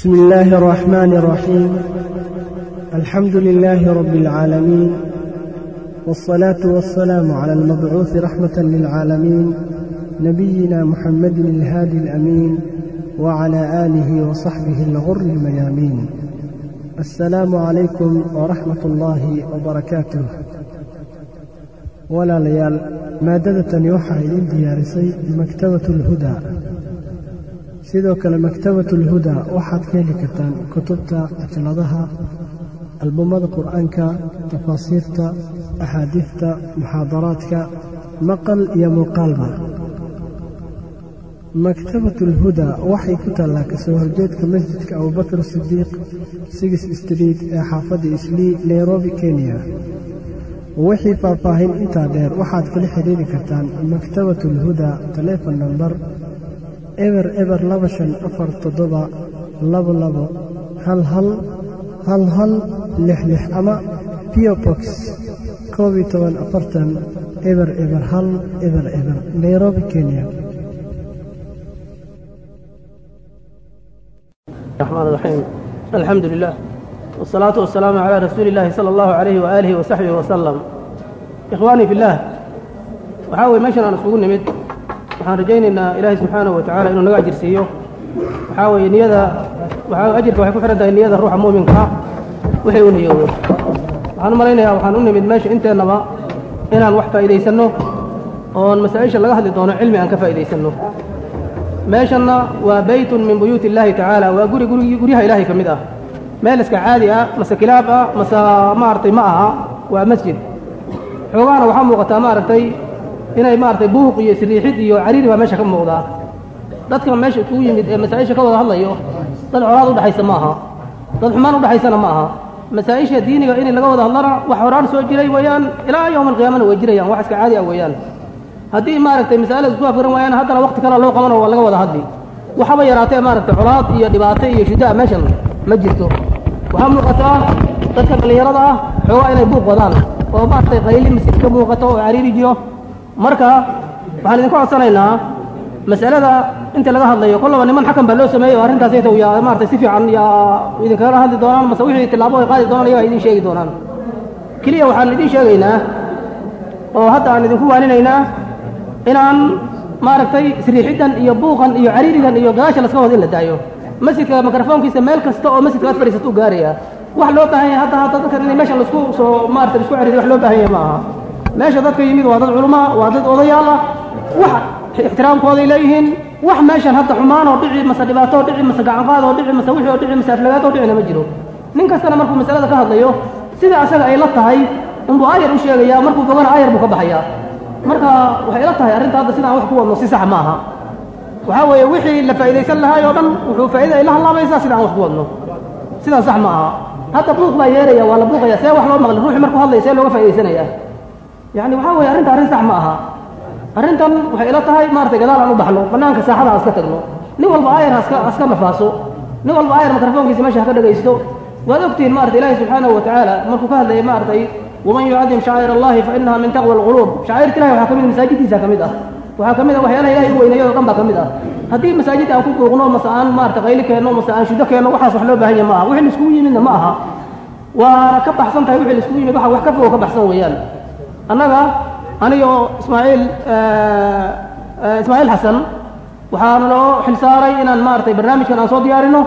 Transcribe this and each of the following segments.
بسم الله الرحمن الرحيم الحمد لله رب العالمين والصلاة والسلام على المبعوث رحمة للعالمين نبينا محمد الهادي الأمين وعلى آله وصحبه الغر الميامين السلام عليكم ورحمة الله وبركاته ولا ليال maadadatan waxaa idin diyaarisay maktabatu alhudaa sidoo kale maktabatu alhudaa waxaad ka heli kartaan kutubta cajaladaha albumada qur'aanka tafaasiirta axaadiifta muxaadaraadka maqal iyo muuqaalba maktabatu alhudaa waxay ku taallaa ka soo horjeedka masjidka abubakar sidiiq sigis street ee xaafadda islii nairobi kenya. Wixii faahfaahin intaa dheer waxaad kala xidhiiri kartaan maktabatu alhudaa taleefon namber eber eber laba shan afar toddoba labo labo hal hal hal hal lix lix ama biobox koob iyo toban afartan eber eber hal eber eber nairobi kenya الرحمن الرحيم الحمد لله والصلاة والسلام على رسول الله صلى الله عليه وآله وصحبه وسلم إخواني في الله waxaa weye meeshan aan isugu nimid waxaan rajaynaynaa ilaahay subxaanahu wa tacaala inuu naga ajirsiiyo waxaa weeye niyada ajirka waxay ku xihan tahay niyada ruuxa muuminka ah wixii u niyoodo waxaan u malaynayaa waxaan u nimid meesha inteennaba inaan wax faa'iidaysanno oon masaa'isha laga hadli doono cilmi aan ka faa'iidaysanno. Meeshanna waa beytun min buyuuti illaahi tacaala waa guri gurigi guryaha ilaahay ka mid ah. Meel iska caadi ah mase kilaab ah mase maaragtay ma aha waa masjid. Xoogaana waxaa muuqataa maaragtay inay maaragtay buuq iyo siriixid iyo cariiri baa meesha ka muuqdaa dadka meesha isugu yimid ee masaa'isha ka wada hadlayo dad colaad udhexaysa ma aha dad xumaan udhexaysana ma aha masaa'isha diiniga in laga wada hadlana wax horaan soo jiray weeyaan ilaa yowma alqiyaamana way jirayaan wax iska caadi ah weeyaan. Haddii maaragtay mas'alada isku afgaran waayaan haddana waqti kale loo qabano waa laga wada hadli. Waxaba yaraatee maaragtay colaad iyo dhibaato iyo shidaa meeshan ma jirto. Waxaa muuqataa dadka dhallinyarada ah xoogaa inay buuq wadaan. Oo maaragtay qayli masjid ka muuqato oo cariiri jiro marka waxaan idinku codsanaynaa mas'alada inta laga hadlayo. Kollaba niman xakan baa loo sameeyey oo arrintaas ayta yaa maaragtay si fiican yaa idinkagala hadli doonaan mase wixii tillaabo ay qaadi doonaan iyagaa idin sheegi doonaan. Keliya waxaan idin sheegaynaa oo hadda aan idinku waaninaynaa inaan maaragtay siriixiddan iyo buuqan iyo cariirigan iyo gadaasha laska wada in la daayo. Masjidka mikrofoonkiisa meel kasta oo masjidka aad fadhiisato u gaaraya wax loo baahan yahay hadda hadda dadkan inay meeshan la isku soo maarata la isku cariiriyo wax loo baahan yahay ma aha meesha dadka yimid waa dad culamaa waa dad odayaal ah. Wax ixtiraamkooday leeyihiin wax meeshan hadda xumaan oo dhici mase dhibaato oo dhici mase gacanqaad oo dhici mase wixii oo dhici mase aflagaad oo dhicina ma jiro. Nin kastana markuu masalada ka hadlayo sida asaga ay la tahay unbuu ayar u sheegayaa markuu fogana ayar buu ka baxayaa. Marka waxay la tahay arrinta hadda sidaan wax ku wadno si sax ma aha waxaa weeye wixii la faa'idaysan lahaay oo dhan wuxuu faa'ida ay la hadlaabaysaa sida aan wax ku wadno. Sidaan sax ma aha hadda buuq baa yeeraya waa la buuqaya see wax loo maqli ruuxi markuu hadlaya see looga faa'idaysanayaa yacni waxaa weeye arrinta arrin sax ma aha. Arrintan waxay ila tahay maaragtay gadaal aan u baxno bannaanka saaxada aan iska tagno. Nin walba aayar haska haska nafaaso nin walba aayar mikrofoonkiisa meesha haka dhegaysto waad ogtihiin maarata ilaahi subxaanahu wa tacaala markuu ka hadlayay maaragtay waman yucadim shacaa'ir allahi fa inaha min taqwa alquluub shacaa'irta ilahi waxaa ka mid masaajiddiisa ka mid ah. Waxaa ka mid ah waxyaalaha ilahay u weyneeyo o dhan baa ka mid ah. Haddii masaajidda aan ku buuqno mase aan maarata qayli keenno mase aan shudo keenno waxaas wax loo baahan yahay ma aha. Wixii laiskugu yimidna ma aha. Waana ka baxsan tahay wixii laiskugu yimid waxa wax ka fogo ka baxsan weeyaan annaga aniga oo ismaaciil ismaaciil xasan waxaana loo xilsaaray inaan maaragtay barnaamijkan aan soo diyaarino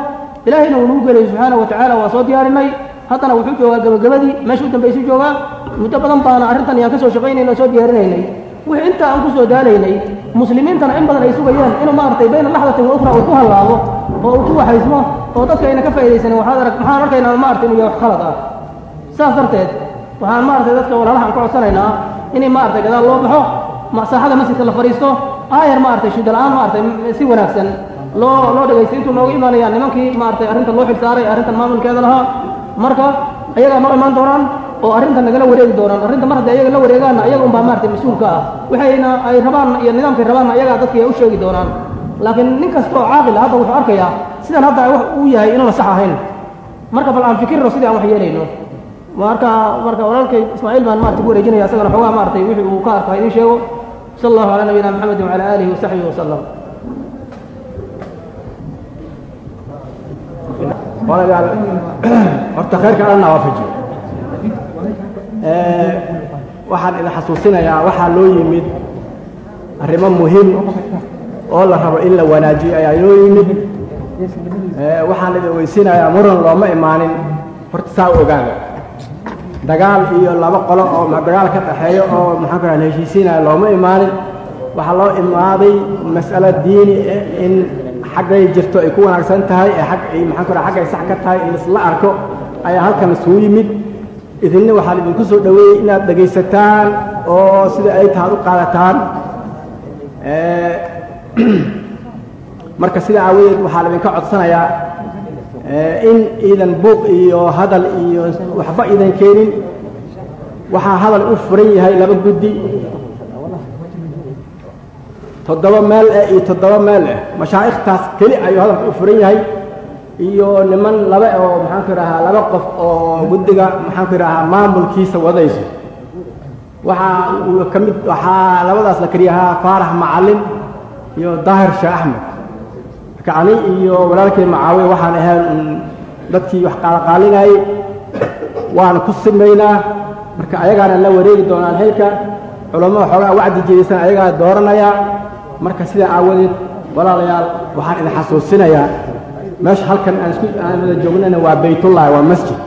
ilaahayna uu nagu gelayo subxaana wa tacaala waan soo diyaarinay. Haddana wuxuu joogaa gabagabadii meesha u dambaysu joogaa. Muddo badan baana arrintan iyaan ka soo shaqaynayn oo soo diyaarinaynay. Wixii inta aan ku soo daalaynay muslimiintana in badan ay sugayaan inuu maaragtay bayna laxdatin wa ukhra uu ku hallaabo oo uu ku waxaysmo oo dadka ayna ka faa'iidaysanin waxaad arag maxaan arkaynaa maaragtay inuu yahay wax khalad ah. Saas darteed waxaan maaragtay dadka walaalaha aan ka codsanaynaa inay maaragtay gadaal loo baxo saaxada masjidka la fadhiisto aayar maaragtay shida la'aan maaragtay si wanaagsan loo loo dhegaysto intuu nooga imaanayaan nimankii maaragtay arrintan loo xilsaaray arrintan maamulkeeda lahaa marka ayagaa noo imaan doonaan oo arrintan nagala wareegi doonaan. Arrinta mar haddii ayaga la wareegaanna ayaga unbaa maaragtay mas'uulka ah. Waxayna ay rabaan iyo nidaamkay rabaanna ayagaa dadkii ay u sheegi doonaan. Laakiin nin kasta oo caaqil hadda wuxuu arkayaa sidan hadda wax uu yahay inuuna sax ahayn. Marka bal aan fikirno sidii aan wax yeelayno marka marka walaalkay ismaaciil baan maarata ku wareejinaya isagana xoogaa maaragtay wixii uu ka arka idiin sheego sala allahu calaa nabiyina maxamedi wacala aalihi wasaxbihi wasalam horta khayrka alla waafajiyo waxaan idin xasuusinayaa waxaa loo yimid arrimo muhiim oo la rabo in la wanaajiyo ayaa loo yimid. Waxaan idin weysinayaa muran looma imaanin. Horta saa u ogaada dagaal iyo laba qolo oo dagaal ka dhaxeeyo oo maxaan ku la heshiisiinaya looma imaanin. Waxaa loo imaaday mas'alo diini in xaggay jirto ay ku wanaagsan tahay ee ag maxaan ku raha xaggay sax ka tahay in isla arko ayaa halkan isugu yimid. Idinna waxaan idinku soo dhoweeyey inaad dhegaysataan oo sida ay tahaad u qaadataan. Marka sida aawadeed waxaa laidinka codsanayaa in iidan buuq iyo hadal iyo waxba iidan keenin. Waxaa hadal u furan yahay laba guddi. Toddoba meel eh iyo toddoba meel eh. Mashaa'ikhtaas keli ayuu hadalka u furan yahay. Iyo niman laba oo maxaanku idhahaa laba qof oo guddiga maxaanku idhahaa maamulkiisa wadayso waxaa ka mid waxaa labadaas la keliyahaa faarax macallin iyo daahir sheekh axmed marka ani iyo walaalkay macaawiya waxaan ahayn dadkii wax qaalaqaalinayey waan ku simaynaa. Marka ayagaana la wareegi doonaan xilka culammada xoogaa wacdi jeedaysan ayagaa dooranaya. Marka sidaa aawadeed walaalayaal waxaan idin xasuusinayaa. Meesha halkan aan isku aan wada joognana waa baytullahi waa masjid.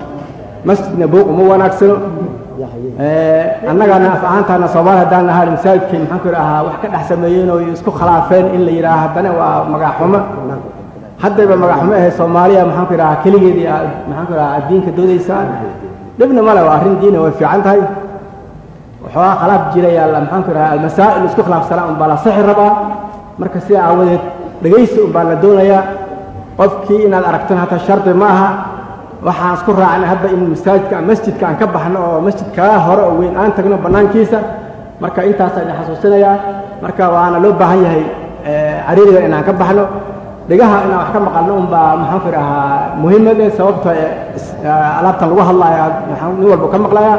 Masjidna buuq uma wanaagsano annagana af ahaantaana soomaali haddaan nahay masaajidkay maxaan ku idhahaa wax ka dhex sameeyeen oo isku khilaafeen in la yidhaaha haddana waa magaxumo haddayba magaxumo ahay soomaaliya maxaan ku idhahaa keligeedii aad maxaan ku idhahaa diinka doodaysaan. Dhibna male waa arrin diina way fiican tahay. Waxoogaa khilaaf jiraya maxaan ku idhahaa almasaa'il isku khilaafsanaa unbaa la sixi rabaa. Marka sidaa aawadeed dhegaysi unbaa la doonayaa. Qofkii inaad aragtan hataa shardi ma aha waxaan isku raacnay hadda in masaajidka masjidka aan ka baxno oo masjidkaa hore oo weyn aan tagno bannaankiisa. Marka intaasaan idin xasuusinayaa. Marka waana loo baahan yahay cariiriga inaan ka baxno. Dhegaha inaan wax ka maqalno unbaa maxaan ku idhahaa muhiimade sababto alaabtan lagu hadlaya nin walba ka maqlaya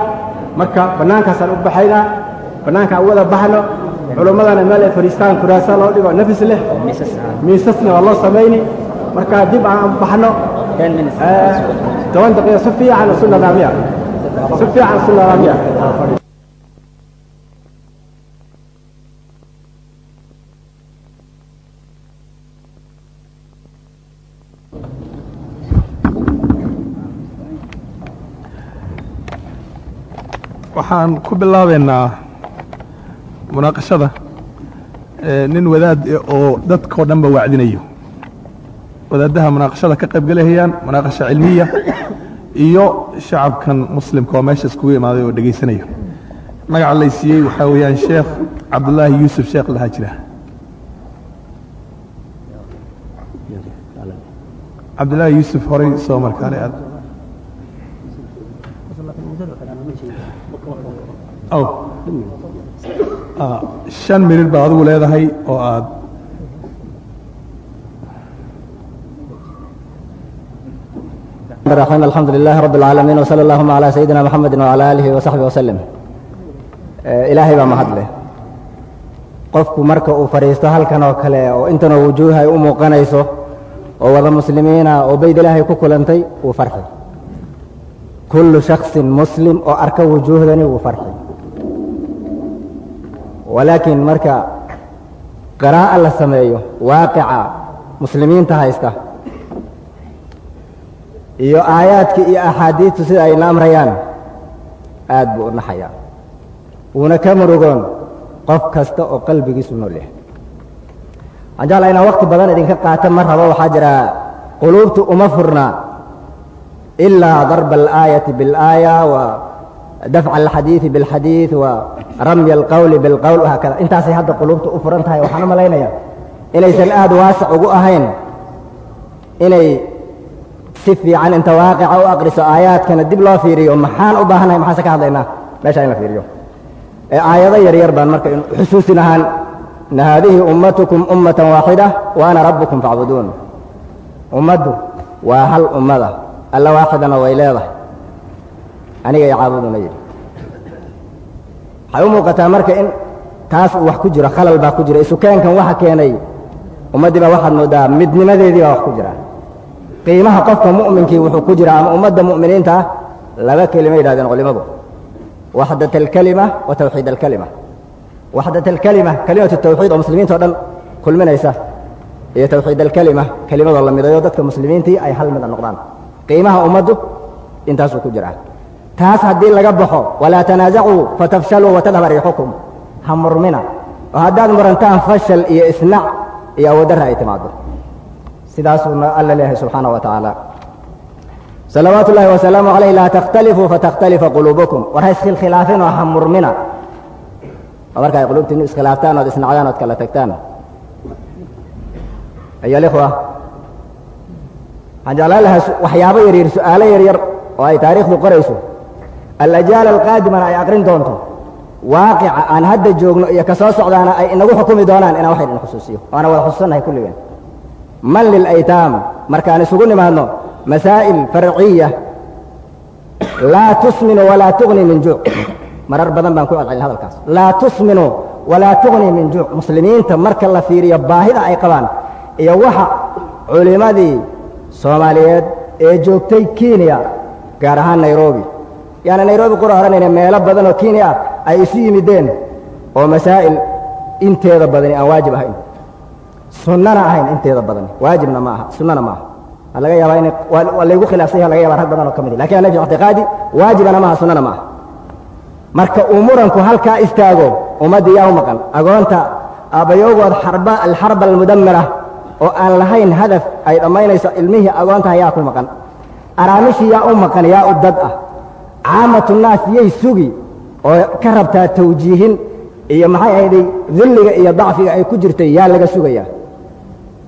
marka bannaankaasaan u baxaynaa bannaankaan wada baxno culimmadana meel ay fadhiistaan kuraasa loo dhigo nafis leh miisasna waa loo samayni. Marka dib aan baxno toban daqiiqa si fiican isu nadaamiya si fiican isu nadaamiya waxaan ku bilaabaynaa munaaqashada nin wadaad oo dadkao dhanba wacdinayo wadaadaha munaaqashada ka qaybgalahayaan munaaqasha cilmiya iyo shacabkan muslimka oo meesha iskugu imaaday oo dhegaysanayo. Magaca laysiiyey waxaa weeyaan sheekh cabdullaahi yuusuf sheekh lahaa jira. Cabdullaahi yuusuf horay soo markaale aad. Aw. Shan mirir baad adigu leedahay oo aad الرحيم الحمد لله رب العالمين وصلى اللهم على سيدنا محمد وعلى آله وصحبه وسلم إلaahay baa mahad leh qofku marka uu fadhiisto halkan oo kale oo intanoo wujuuh ay u muuqanayso oo wada muslimiina oo bayd ilaahay ku kulantay wuu farxi kullu shaksin muslim oo arka wujuuhdani wuu farxi walaakiin marka qiraa'a la sameeyo waaqica muslimiinta haysta iyo aayaadka iyo axaadiidtu sida ayna amrayaan aad buu u naxayaa. Wuuna ka murugoon qof kasta oo qalbigiisu nool yahay. Waxaan jeclaa inaan wakti badan idinka qaata ma rabo waxaa jira quluubtu uma furna ilaa darba alaayati biاlaaya wa dafca alxadiidi biاlxadiid wa ramya alqowli bilqowl haakada intaasay hadda quluubtu u furan tahay waxaan u malaynaya inaysan aad waasic ugu ahayn inay si fiican inta waaqica u aqriso aayaadkana dib loo fiiriyo maxaan u baahannahay maxaase ka hadlaynaa? Meesha in la fiiriyo aayado yaryar baan marka xusuusin ahaan ina haadihi ummatukum ummatan waaxida wa rabbukum facbuduun ummaddu waa hal ummada alla waaxidana way leedahay. Aniga i caabuduna yidhi. Waxay u muuqataa marka in taas wax ku jiro khalal baa ku jira isukeenkan waxa keenay ummaddii baa waxaad mooddaa midnimadeedii baa wax ku jira qiimaha qofka mu'minkii wuxuu ku jira ama ummadda mu'miniinta ah laba kelima yidhahdeen culimadu. Waxdat alkalima wa tawxiid alkalima waxdat alkalima kelimatu tawxiid oo muslimiinta o dhan kulminaysa. Iyo tawxiid alkalima kelimadoo la midayo dadka muslimiintii ay hal mida noqdaan. Qiimaha ummaddu intaasuu ku jiraa. Taas haddii laga baxo walaa tanaasacuu fatafshaluu watadhaba riixukum ha murmina. Oo haddaad murantaan fashal iyo isnac iyo awooddarra ay timaado sidaasuuna alla leeyahay subxaana wa tacaala. Salawaatu ullahi wasalaamu calayh laa takhtalifuu fatakhtalifa quluubukum. War ha iskhilkhilaafin oo ha murmina oo marka ay iskhilaaftaan ood isnacdaan ood kala tagtaan. Ayo alikhwa waxaan jeclaan lahaa waxyaabo yaryar su'aalo yaryar oo ay taariikhdu qorayso. Alajaala alqaadimana ay aqrin doonto. Waaqica aan hadda joogno iyo ka soo socdaana ay inagu xukumi doonaan inaan wax idin xusuusiyo. Waana wada xusuusannahay kulligeen man lilaytaam markaan isugu nimaadno masaa'il farciya. Laa tusminu walaa tugni min juuc marar badan baan ku celcelin hadalkaas. Laa tusminu walaa tugni min juuc muslimiinta marka la fiiriyo baahida ay qabaan iyo waxa culimmadii soomaaliyeed ee joogtay kenya gaar ahaan nairobi. Yaani nairobi qura odhanayna meelo badan oo kenya ay isu yimideen oo masaa'il inteeda badani aan waajib ahayn sunnana ahayn inteeda badani waajibna ma aha sunnana ma aha waa laga yaabaa ina waa laygu khilaafsan yaha laga yaba rag badan oo ka mid laakiin ana ictiqaadi waajibana maaha sunnana ma aha marka uu muranku halkaa istaago ummaddii yaa u maqan. Agoonta aabbayoogood xarba alxarba almudamira oo aan lahayn hadaf ay dhammaynayso ilmihii agoontaha yaa ku maqan. Araamishii yaa u maqan yaa u dad ah. Caamatu naas yay sugi oo ka rabtaa tawjiihin iyo maxay ahayday dulliga iyo dacfiga ay ku jirtay yaa laga sugayaa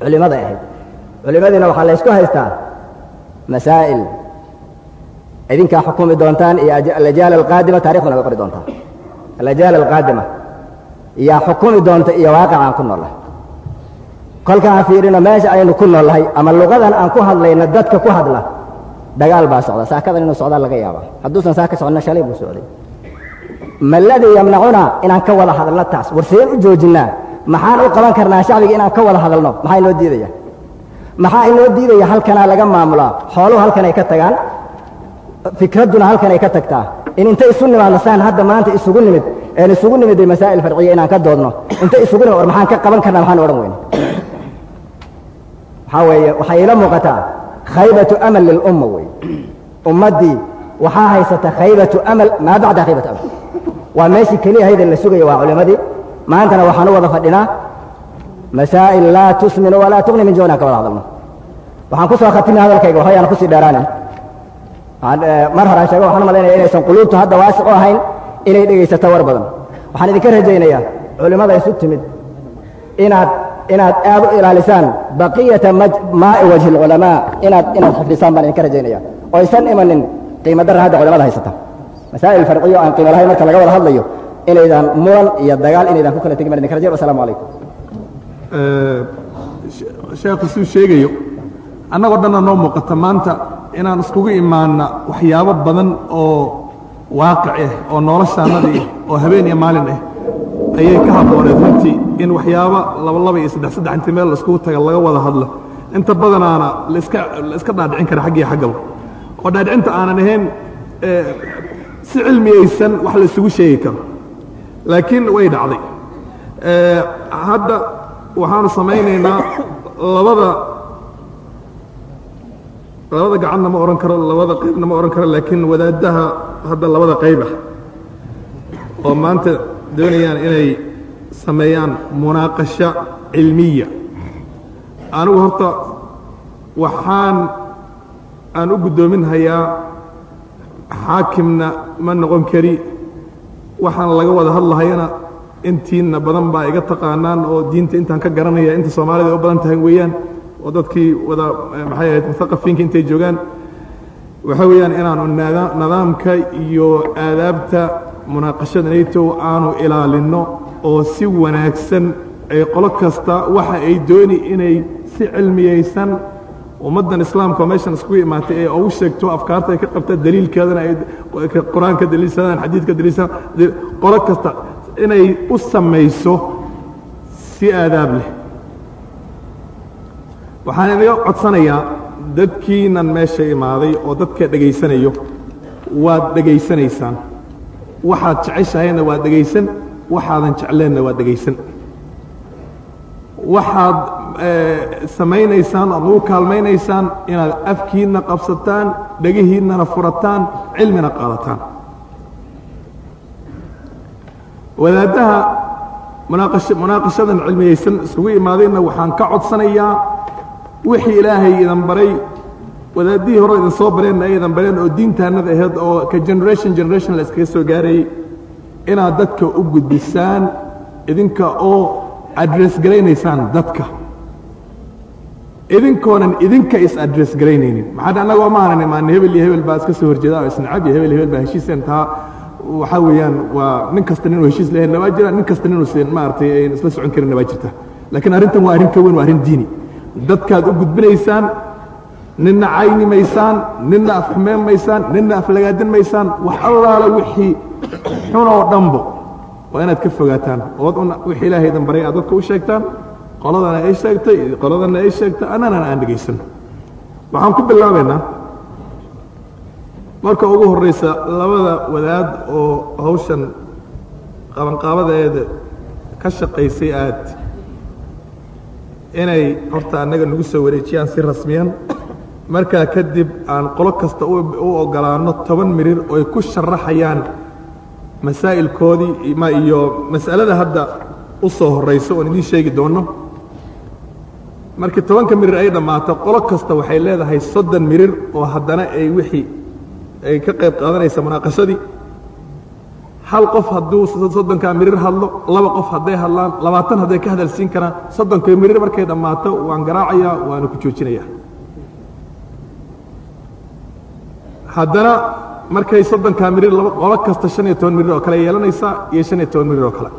culimmaday ahayd culimmadiina waxaa la ysku haystaa masaa'il. Idinkaa xukumi doontaan iyo alajaala alqaadima taarikhduna way qori doontaa. Alajaala alqaadima yaa xukumi doonta iyo waaqic aan ku noolnahay kolkaan fiirino meesha aynu ku noolnahay ama luqadan aan ku hadlayno dadka ku hadla dagaal baa socda. Saakadan inuu socdaa laga yaaba hadduusan saa ka soconna shalay buu socday. Maladii yamnacuna inaan ka wada hadalno taas. Warseen u joojinnaa maxaan u qaban karnaa shacbiga inaan ka wada hadalno? Maxaa inoo diidaya? Maxaa inoo diidaya halkanaa laga maamulaa xooluhu halkan ka tagaan? Fikradduna halkan ka tagtaa? In inta isu nimaadno hadda maanta isugu nimid een isugu nimiday masaa'il farciya inaan ka doodno. Inta isugu nimid war maxaan ka qaban karnaa? Maxaan odhan weyne waxaa weeye? Waxay ila muuqataa khaybatu amal lilumma wey ummaddii waxaa haysata khaybatu amal maa bacda khaybatu amal. Waa meeshii keliya hayda la sugaya waa culimmadii maantana waxaan u wada fadhinaa masaa'il laa tusminu walaa tugni min juucna ka wada hadalno. Waxaan ku soo khatimay hadalkayga waxbayaan ku sii dheeraanin. Mar horaan sheego waxaan malaynaya inaysan quluubtu hadda waasic u ahayn inay dhegaysato war badan. Waxaan idinka rajaynayaa culimmada isu timid inaad inaad aad u ilaalisaan baqiyata maa'i wajhi alculamaa inaad inaad xifdisaan baan idinka rajaynaya oo aysan imanin qiimo darra hadda culamada haysata. Masaa'il farciyo aan qiimo lahayn marka laga wada hadlayo inaydan muran iyo dagaal inaydan ku kala tegin baan idinka rajay wasalaamu calaykum sheekhu suu sheegayo annagoo dhanna noo muuqata maanta inaan iskugu imaanna waxyaabo badan oo waaqic ah oo noloshaannadii oo habeen iyo maalin ah ayay ka habbooneed runtii in waxyaabo labalaba iyo saddex saddex intii meel laiskugu taga laga wada hadlo. Inta badanaana laska la iska dhaadhicin kara xaggiyo xaggaba oo dhaadhicinta aanan ahayn si cilmiyaysan wax la sheegi karo laakiin way dhacday. Hadda waxaanu samaynaynaa labada labada gacanna ma odhan karo labada qaybna ma odhan karo laakiin wadaaddaha hadda labada qayb ah. Oo maanta doonayaan inay sameeyaan munaaqasho cilmiya. Anigu horta waxaan aan u guddoomin hayaa xaakimna ma noqon kari waxaan laga wada hadlahayana intiina badan baa iga taqaanaan oo diinta intaan ka garanaya inta soomaalida u badan tahay weeyaan oo dadkii wada maxay ahayd muaqafiinka intay joogaan. Waxa weeyaan inaanu nidaamka iyo aadaabta munaaqashada nato aanu ilaalinno oo si wanaagsan ay qolo kasta waxa ay dooni inay si cilmiyaysan ummaddan islaamka meeshan iskugu imaatay ee ugu sheegto afkaarta ay ka qabta daliilkeedana ay qur'aanka daliilsadaan xadiidka daliilsadaan qolo kasta inay u samayso si aadaab leh. Waxaan inaga codsanayaa dadkiinan meesha imaaday oo dadka dhegaysanayo waad dhegaysanaysaan. Waxaad jeceshahayna waad dhegaysan waxaadan jecleenna waad dhegaysan waxaad samaynaysaan oad ugu kaalmaynaysaan inaad afkiinna qabsataan dhegihiinnana furataan cilmina qaadataan. Wadaaddaha munaaqashadan cilmiyaysan isugu imaadeenna waxaan ka codsanayaa wixii ilaahay idan baray wadaaddihii hore idin soo bareenna ay idan bareen oo diintaannada ahayd oo ka generation generation la iskaga soo gaarayay inaad dadka u gudbisaan idinka oo address garaynaysaan dadka. Idinkoonan idinka is address garaynaynin. Maxaa annaga ma hanan imaana hebel iyo hebel baa iska soo horjeeda oo isnacab iyo hebel hebel baa heshiiseen taa waxaa weeyaan waa nin kasta ninuu heshiis lahaynna waa jira nin kasta ninuusan maaragtay ayn isla socon karinna waa jirta. Laakiin arrintan waa arrin ka weyn waa arrin diini. Dadkaad u gudbinaysaan ninna cayni maysaan ninna afxumeen maysaan ninna aflagaadin maysaan wax allaala wixii xun oo dhanbo waa inaad ka fogaataan. Ood wixii ilaahay idan baray aad dadka u sheegtaan. Qoladana ay sheegtay qoladana ay sheegtay. Annanana aan dhegaysan. Waxaan ku bilaabaynaa. Marka ugu horraysa labada wadaad oo hawshan qabanqaabadeeda ka shaqaysay aad inay horta annaga nagu soo wareejiyaan si rasmiyan markaa kadib aan qolo kasta u ogolaanno toban mirir oo ku sharaxayaan masaa'ilkoodii iyo mas'alada hadda u soo horrayso oon idiin sheegi doonno? Markii tobanka mirir ay dhammaato qolo kasta waxay leedahay soddon mirir oo haddana ay wixii ay ka qayb qaadanaysa munaaqashadii. Hal qof hadduu soddonkaa mirir hadlo laba qof hadday hadlaan labaatan hadday ka hadalsiin karaan soddonka mirir markay dhammaato waan garaacayaa waana ku joojinayaa. Haddana markay soddonkaa mirir qolo kasta shan iyo toban mirir oo kale yeelanaysaa iyo shan iyo toban mirir oo kale.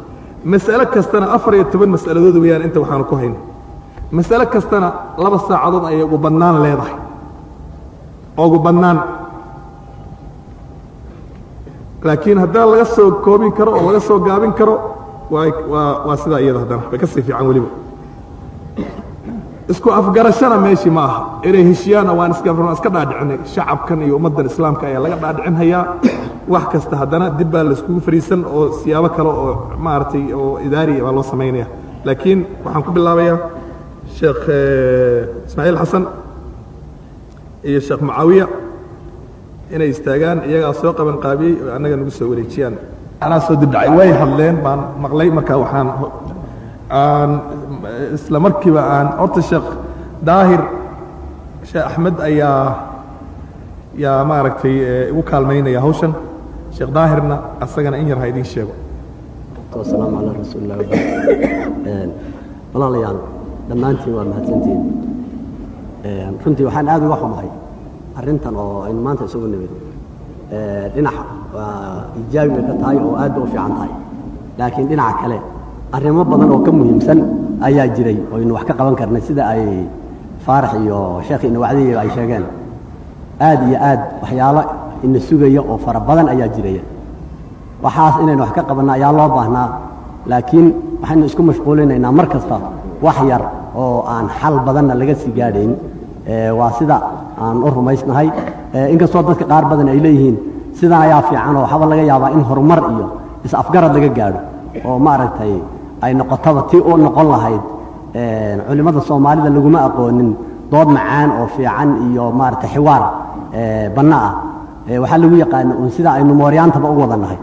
Mas'alo kastana afar iyo toban mas'aladood weeyaan inta waxaanu ku hayno. Mas'alo kastana laba saacadood ayay ugu bannaan leedahay. Ugu bannaan. Laakiin haddaan laga soo koobin karo oo laga soo gaabin karo waa waa sidaa iyada haddana. Way ka sii fiican weliba isku afgarashana meeshii ma aha inay heshiyaana waan iska dhaadhicinay. Shacabkan iyo ummaddan islaamka ayaa laga dhaadhicinhayaa wax kasta haddana dib baa laiskugu fariisan oo siyaabo kale oo maaragtay oo idaari baa loo samaynaya laakiin waxaan ku bilaabayaa sheekh ismaaciil xasan iyo sheekh mucaawiya inay istaagaan iyagaa soo qaban oo annaga nagu soo wareejiyaan. Anaa soo dibdhacay way hadleen baan maqlay. Marka waxaan aan isla markiiba aan horta sheekh daahir sheekh axmed ayaa yaa maaragtay igu kaalmaynaya hawshan. Sheekh daahirna asagana in yar ha idiin sheego. Wasalaamu calaa rasuuli illah walaalayaal dhammaantiin waa mahadsantiin. Runtii waxaan aad uga xumahay arrintan oo aynu maanta isugu nimid. Dhinac waa ijaabi bay ka tahay oo aad ba u fiican tahay. Laakiin dhinaca kale arrimo badan oo ka muhiimsan ayaa jiray oo aynu wax ka qaban karnay sida ay faarax iyo sheekh ina wacdiya ay sheegeen. Aad iyo aad waxyaalo ina sugaya oo fara badan ayaa jiraya waxaas inaynu wax ka qabanna ayaa loo baahnaa laakiin waxaynu isku mashquulinaynaa mar kasta wax yar oo aan xal badanna laga sii gaadhayn waa sida aan u rumaysnahay. Inkastoo dadka qaar badan ay leeyihiin sidan ayaa fiican oo waxaaba laga yaabaa in horumar iyo is-afgarad laga gaadho. Oo maaragtay ay noqotaba tii u noqon lahayd culimmada soomaalida laguma aqoonin dood macaan oo fiican iyo maaragtay xiwaar banno ah. Waxaa lagu yaqaana uun sida aynu mooryaantaba u wada nahay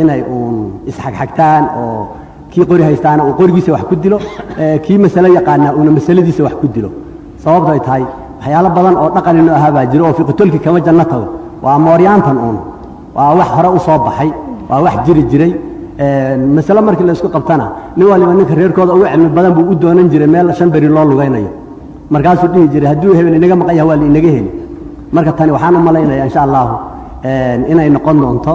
inay uun isxagxagtaan oo kii qori haystaana uu qorigiisa wax ku dilo kii masale yaqaana uuna masaladiisa wax ku dilo. Sababto ay tahay waxyaalo badan oo dhaqaninu ahaa baa jiro oo fiqitolki kama janno tago waa mooryaantan uun waa wax hore u soo baxay waa wax jiri jiray masale markii la isku qabtana nin waliba ninka reerkooda ugu cilmi badan buu u doonan jiray meel shan beri loo lugaynayo. Markaasuu dhihi jiray hadduu hebel inaga maqan yaha waa la inaga heli. Marka tani waxaan u malaynaya insha allahu inay noqon doonto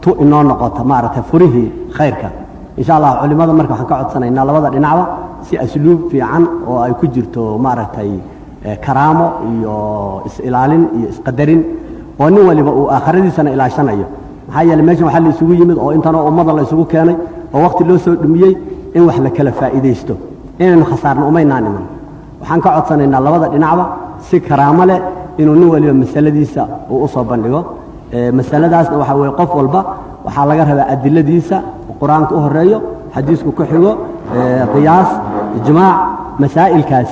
tu inoo noqoto maaragtay furihii khayrka. Insha allah culimmada marka waxaan ka codsanaynaa labada dhinacba si asluub fiican oo ay ku jirto maaragtay karaamo iyo is-ilaalin iyo isqadarin. Oo nin waliba uu aakhiradiisana ilaashanayo maxaa yeeley meeshan waxaa la isugu yimid oo intanoo ummada la isugu keenay oo wakhti loo soo dhumiyey in wax la kala faa'iidaysto. Inaynu khasaarno umaynaa niman. Waxaan ka codsanaynaa labada dhinacba si karaamo leh inuu nin waliba masaladiisa uu u bandhigo. Masaladaasna waxaa weeye qof walba waxaa laga rabaa adiladiisa qur'aanka u horeeyo xadiisku ku xigo qiyaas ijmaac masaa'ilkaas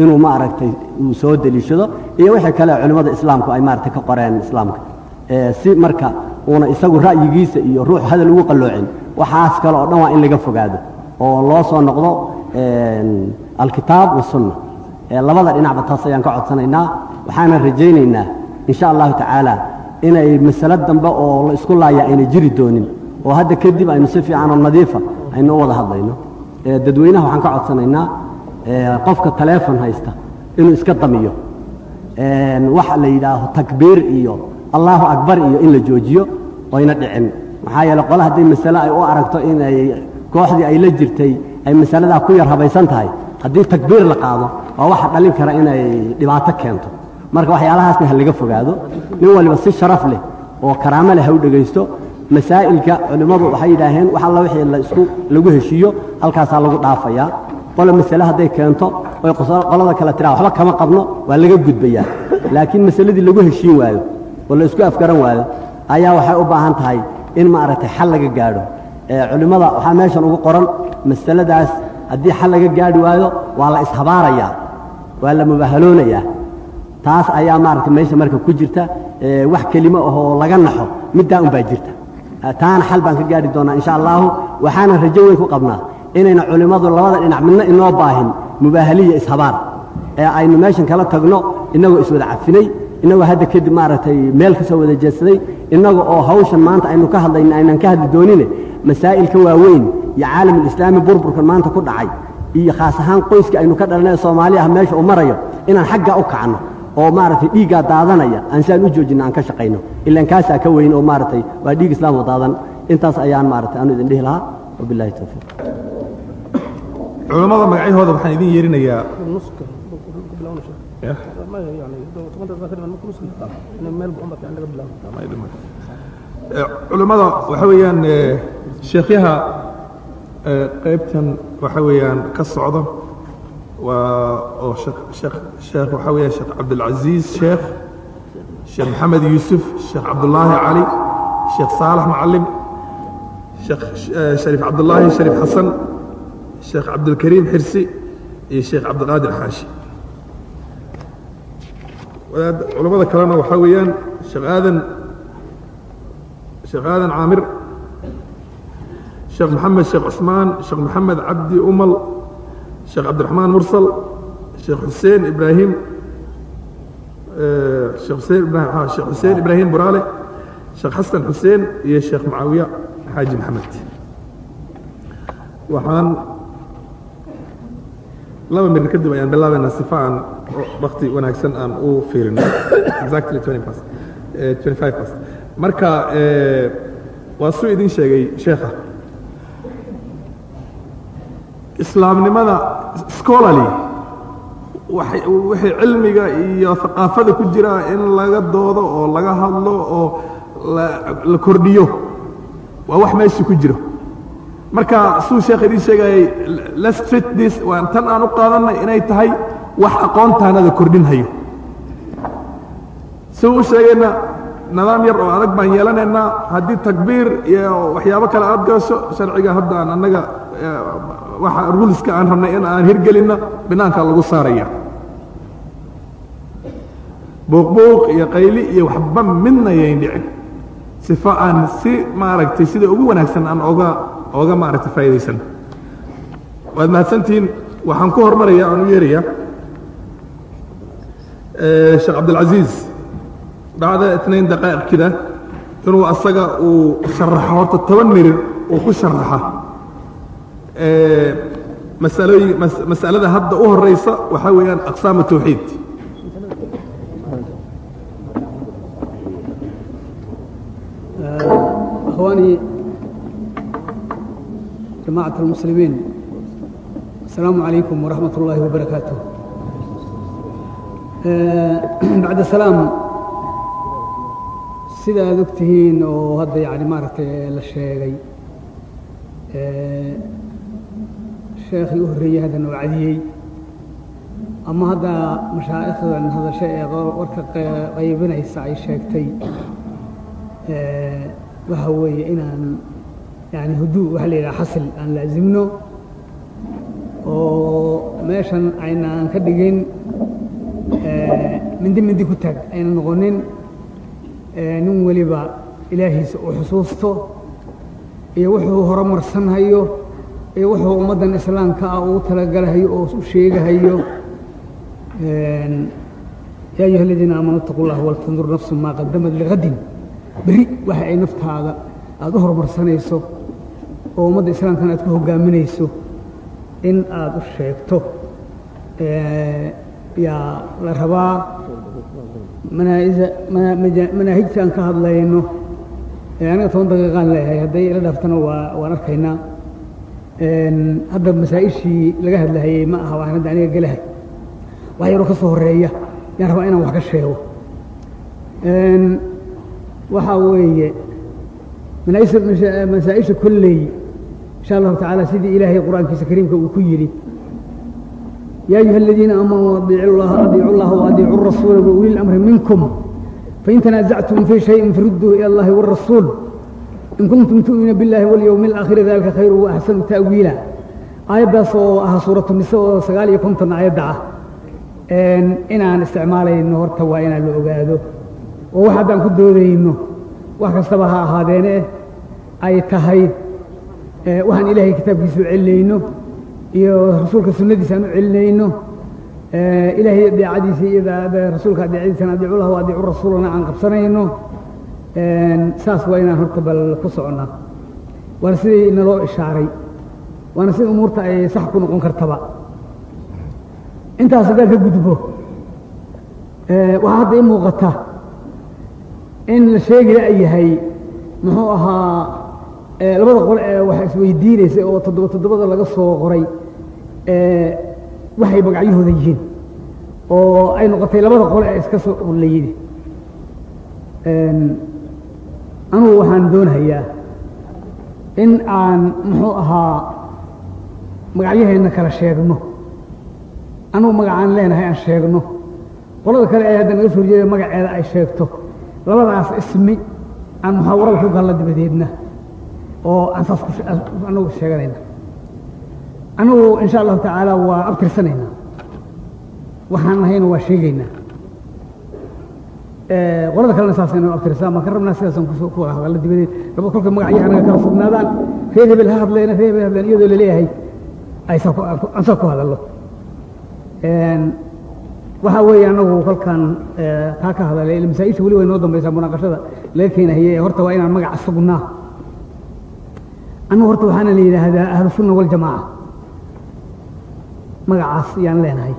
inuu ma aragtay uu soo deliishado iyo wixii kale culimmada islaamku ay maaragtay ka qoreen islaamka. Si marka uuna isagu ra'yigiisa iyo ruux hadal ugu qalloocin waxaas kale oo dhan waa in laga fogaado oo loo soo noqdo alkitaab wasunna labada dhinacba taas ayaan ka codsanaynaa waxaana rajaynaynaa in sha allahu tacaala inay masalo dambe oo la isku laaya ayna jiri doonin. Oo hadda kadib aynu si fiican oo nadiifa aynu u wada hadlayno. Dadweynaha waxaan ka codsanaynaa qofka taleefon haysta inuu iska damiyo. Waxa la yidhaaho takbiir iyo allahu akbar iyo in la joojiyo oyna dhicin. Maxaa yeele qole hadday masale ay u aragto inay kooxdii ay la jirtay ay masaladaa ku yar habaysan tahay haddii takbiir la qaado waa waxa dhalin kara inay dhibaato keento. Marka waxyaalahaasna ha laga fogaado. Nin waliba si sharaf leh oo karaamo leh ha u dhegaysto masaa'ilka culimmadu waxay yidhaaheen wax alla wixii la isku lagu heshiiyo halkaasaa lagu dhaafayaa. Qole masale hadday keento oy qolada kale tiraa waxba kama qabno waa laga gudbayaa. Laakiin masaladii lagu heshiin waayo oo la isku afgaran waayo ayaa waxay u baahan tahay in maaragtay xal laga gaadho. Culimmada waxaa meeshan ugu qoran masaladaas haddii xal laga gaadhi waayo waa la ishabaarayaa waa la mubahaloonayaa taas ayaa maaragtay meesha marka ku jirta wax kelimo ahoo laga naxo middaa un baa jirta taana xal baan ka gaadhi doonaa insha allahu waxaana rajo weyn ku qabnaa inayna culimmadu labada dhinac midna inoo baahin mubaahaliya ishabaar ee aynu meeshan kala tagno innagoo iswada cafinay innagoo hadda kadib maaragtay meel ka soo wada jeedsaday innaga oo hawshan maanta aynu ka hadlayna aynan ka hadli doonine masaa'ilka waaweyn iyo caalamulislaami burburkan maanta ku dhacay iyo khaas ahaan qoyska aynu ka dhalanay soomaali ah meesha uu marayo inaan xagga u kacno oo maaragtay dhiiggaa daadanaya aan si aan u joojinno aan ka shaqayno. Ilaan kaasaa ka weyn oo maaragtay waa dhiig islaam oo daadan. Intaas ayaan maaragtay aanu idin dhihi lahaa. Wabillahi tawfiiq. Culammada magacyahooda waxaan idin yeerinayaa culammada waxa weeyaan sheekhyaha qaybtan waxa weeyaan ka socda waa oo sheekh sheekh waxa weeyaan sheekh cabdilcaziiz sheekh sheekh maxamed yuusuf sheekh cabdullaahi cali sheekh saalax macallim sheekh shariif cabdullaahi shariif xasan sheekh cabdilkariim xirsi iyo sheekh cabdiqaadir xaashi wadaad culammada kalena waxaa weeyaan sheekh aadan sheekh aadan caamir sheekh maxamed sheekh cusmaan sheekh maxamed cabdi umal sheekh cabdiraxmaan mursal sheekh xuseen ibraahim sheekh xuseen ibrahim sheekh xuseen ibraahim buraale sheekh xasan xuseen iyo sheekh mucaawiya xaaji maxamed. Waxaan laba mir kadib ayaan bilaabaynaa sifa aan wakti wanaagsan aan u fiirino. Exactly 20 past 25 past. Marka waa suu idin sheegay sheekha islaamnimada scholarly wixii cilmiga iyo aqaafada ku jira in laga doodo oo laga hadlo oo la kordhiyo waa wax meesha ku jiro marka suu sheekh idin sheegayay let's treat this. Waan tan aan u qaadanay inay tahay wax aqoontaanada kordhinhayo si u sheegayna nidaam yar oo adag baan yeelanaynaa. Haddii takbiir iyo waxyaabo kale aad gasho sharciga hadda aan annaga waxa ruleska aan rabnay in aan hirgelinna binaankaa lagu saaraya. Buuqbuuq iyo qayli iyo waxba midna yayn dhicin. Sifo aan si maaragtay sida ugu wanaagsan aan oga oga maaragtay faa'idaysan waad mahadsantihiin waxaan ku hormaraya aan u yeerayaa sheekh cabdilcaziiz bacda itnayn daqaa'iq kida inuu asaga uu sharaxo horta toban mirir uu ku sharaxa masalooyin masalada hadda u horeysa waxaa weeyaan aqsaam tawxiid أخواني جماعة المسلمين السلام عليكم ورحمة الله وبركاته بعد السلام sida aad og tihiin oo hadda yani maaragtay la sheegay sheekhii u horreeyey haddana oo cadiyey ama hadda mashaa'ikhdan hadasho ee warka qaybinaysa ay sheegtay waxa weeye inaan yani huduu waxa la yidhaha xasil aan laasimno oo meeshan aynaan ka dhigin mindi mindi ku taag ayna noqonin nin weliba ilaahiisa uu xusuusto iyo wuxuu horumarsanhayo iyo wuxuu ummaddan islaamka ah uu talagalahayo oo u sheegahayo yaa ayuha aladiina aamanuu itaqu llah waltandur nafsu maa qadamad liqadin berri waxa ay naftaada aada u horumarsanayso oo ummadda islaamkana aad ku hogaaminayso in aada u sheegto yaa la rabaa manaaisa manaahijta aan ka hadlayno. Aniga toban daqiiqaan leeyahay hadday ila dhaaftana waa waan arkaynaa. Hadda masaa-ishii laga hadlahayey ma aha waxaan aniga gelahay wax yaroo ka soo horreeya yaan rabaa inaan wax ka sheego. Waxaa weeye masaa-isha kolley insha allahu tacaala sidii ilaahay qur-aankiisa kariimka uu ku yidhi يا أيها الذين آمنوا أطيعوا الله أطيعوا الله وأطيعوا الرسول وأولي الأمر منكم فإن تنازعتم في شيء فردوه إلى الله والرسول إن كنتم تؤمنون بالله واليوم الآخر ذلك خير وأحسن تأويلا آية أها سورة النساء سقال يكون تنعي دعا إن إنا استعمالي إنه هرتوا إنا لأقاده وواحد أن كدو ذينه واحد استبها هذين أي تهي Eh, waxaan ilaahay kitaabkiisa u celinayno iyo rasuulka sunadiisa aan u celinayno eh, ilaahay daacadiisa iyo rasuulka daacadiisa adic ulah wa adiicu rasuulana aan qabsanayno. Eh, saas waa inaan horta bal ku soconaa waana sidii naloo ishaaray. Waana sida umuurta ay sax ku noqon kartaba. Intaas haddaan ka gudbo. Waxaa hadda i muuqata in la sheegaya yahay muxuu ahaa labada qole ee wax isweydiinaysa oo toddoba toddobada laga soo qoray waxay magacyahooda yihiin oo ay noqotay labada qole ee iska soo la yidhi anugu waxaan doonayaa in aan muxuu ahaa magacyaheenna kala sheegno. Anugu magacaan leenahay aan sheegno. Qolada kale ee hadda naga soo horjeeda magaceeda ay sheegto. Labadaas ismi aan muxaawarada ku galla dabadeedna oo aan saas anagu sheeganayna anagu insha allahu tacaala waa abtirsanaynaa waxaan nahayna waa sheegaynaa. Qolada kalena saasaynu abtirsaa maan ka rabnaa sidaasaan ku wada dibadeed laba kolka magacyaha anaga kala sugnaadaan reer hebel ha hadleena reer hebel ha hadleen iyadoo la leeyahay aan saa ku hadallo waxaa weeye anagu kolkaan taa ka hadalay masaa-isha weli way noo dambaysaa munaaqashada laga keenahaye horta waa inaan magaca sugnaa annagu horta waxaana la yidhaahdaa ahlusunna waljamaaca magacaas ayaan leenahay.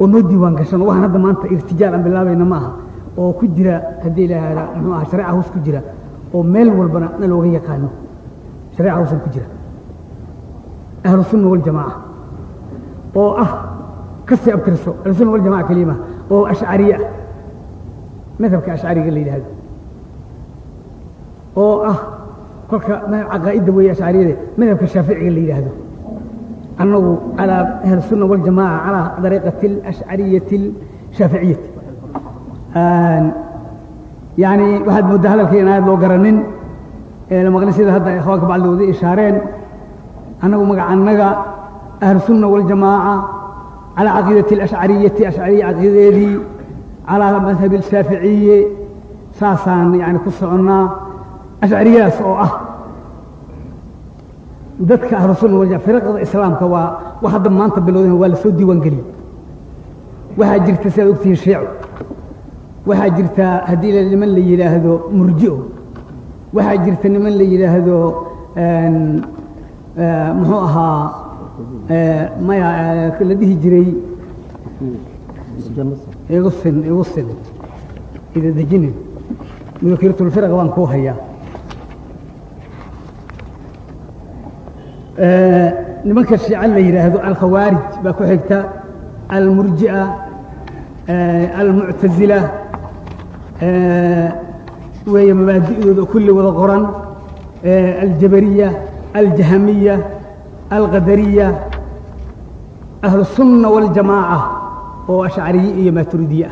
Oo noo diiwaan gashan waxaan hadda maanta irtijaal aan bilaabayna ma oo ku jira haddii la yidhahda muxuu aha shareeca hoos ku jira. Oo meel walbana na looga yaqaano. Shareeca hoosan ku jira. Ahlusunna waljamaaca oo ah ka sii abtirso ahlusunna waljamaca kelima oo ashcariye madhabka ashcariga la yidhahdo oo ah kolka caqaa'idda weeye ashcariyade madhabka shaaficiga la yidhaahdo annagu calaa ahli الsunna waاljamaca calaa dariiqati اlashcariyati اshaaficiyati yani waxaad mooddaa hadalka in aad loo garanin maqli sida hadda ikhwaanka bacdigooda ishaareen annagu magacannaga ahlu الsunna waاljamaaca calaa caqiidati اlashcariyati ashcariya caqiidadeedii calaa madhabi اshaaficiye saasaan yani ku soconnaa ashcariyadaas oo ah dadka ahlu sunna wal firaqada islaamka waa wax hadda maanta bilowdan waa la soo diiwaan geliyey waxaa jirta sidaad ogtihiin shiico waxaa jirta haddii niman la yidhaahdo murji'o. Waxaa jirta niman la yidhaahdo muxuu ahaa maya la dhihi jiray igu sin igu sin ida dejinin mudakiratlfiraqa baan kuu hayaa nimanka shiica la yidhaahdo alkhawaarij baa ku xigta almurji'a almuctazila weeye mabaadi'dooda kulli wada qoran aljabariya aljahamiya alqadariya ahlusunna waاljamaaca oo ashcariye iyo maaturidiye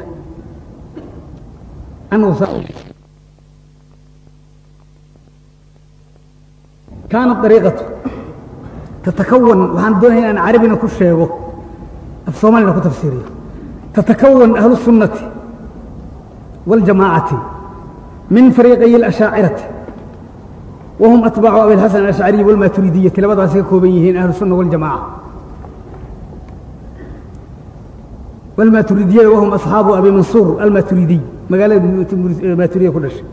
kaanat dariiqatu tatakawan waxaan doonaya inaan carabina ku sheego af soomaalina ku tafsiiriyo tatakawan ahlu الsunnati wاljamaacati min fariiqay اlashaacirati wahum atbaacu abilxasan alashcariyi wاlmaaturidiyati labadaasi ka kooban yihiin ahlu الsunna wاljamaca wاlmaaturidiyada wahum asxaabu abi mansuur almaaturidiy magaalada maaturidiya ku dhashay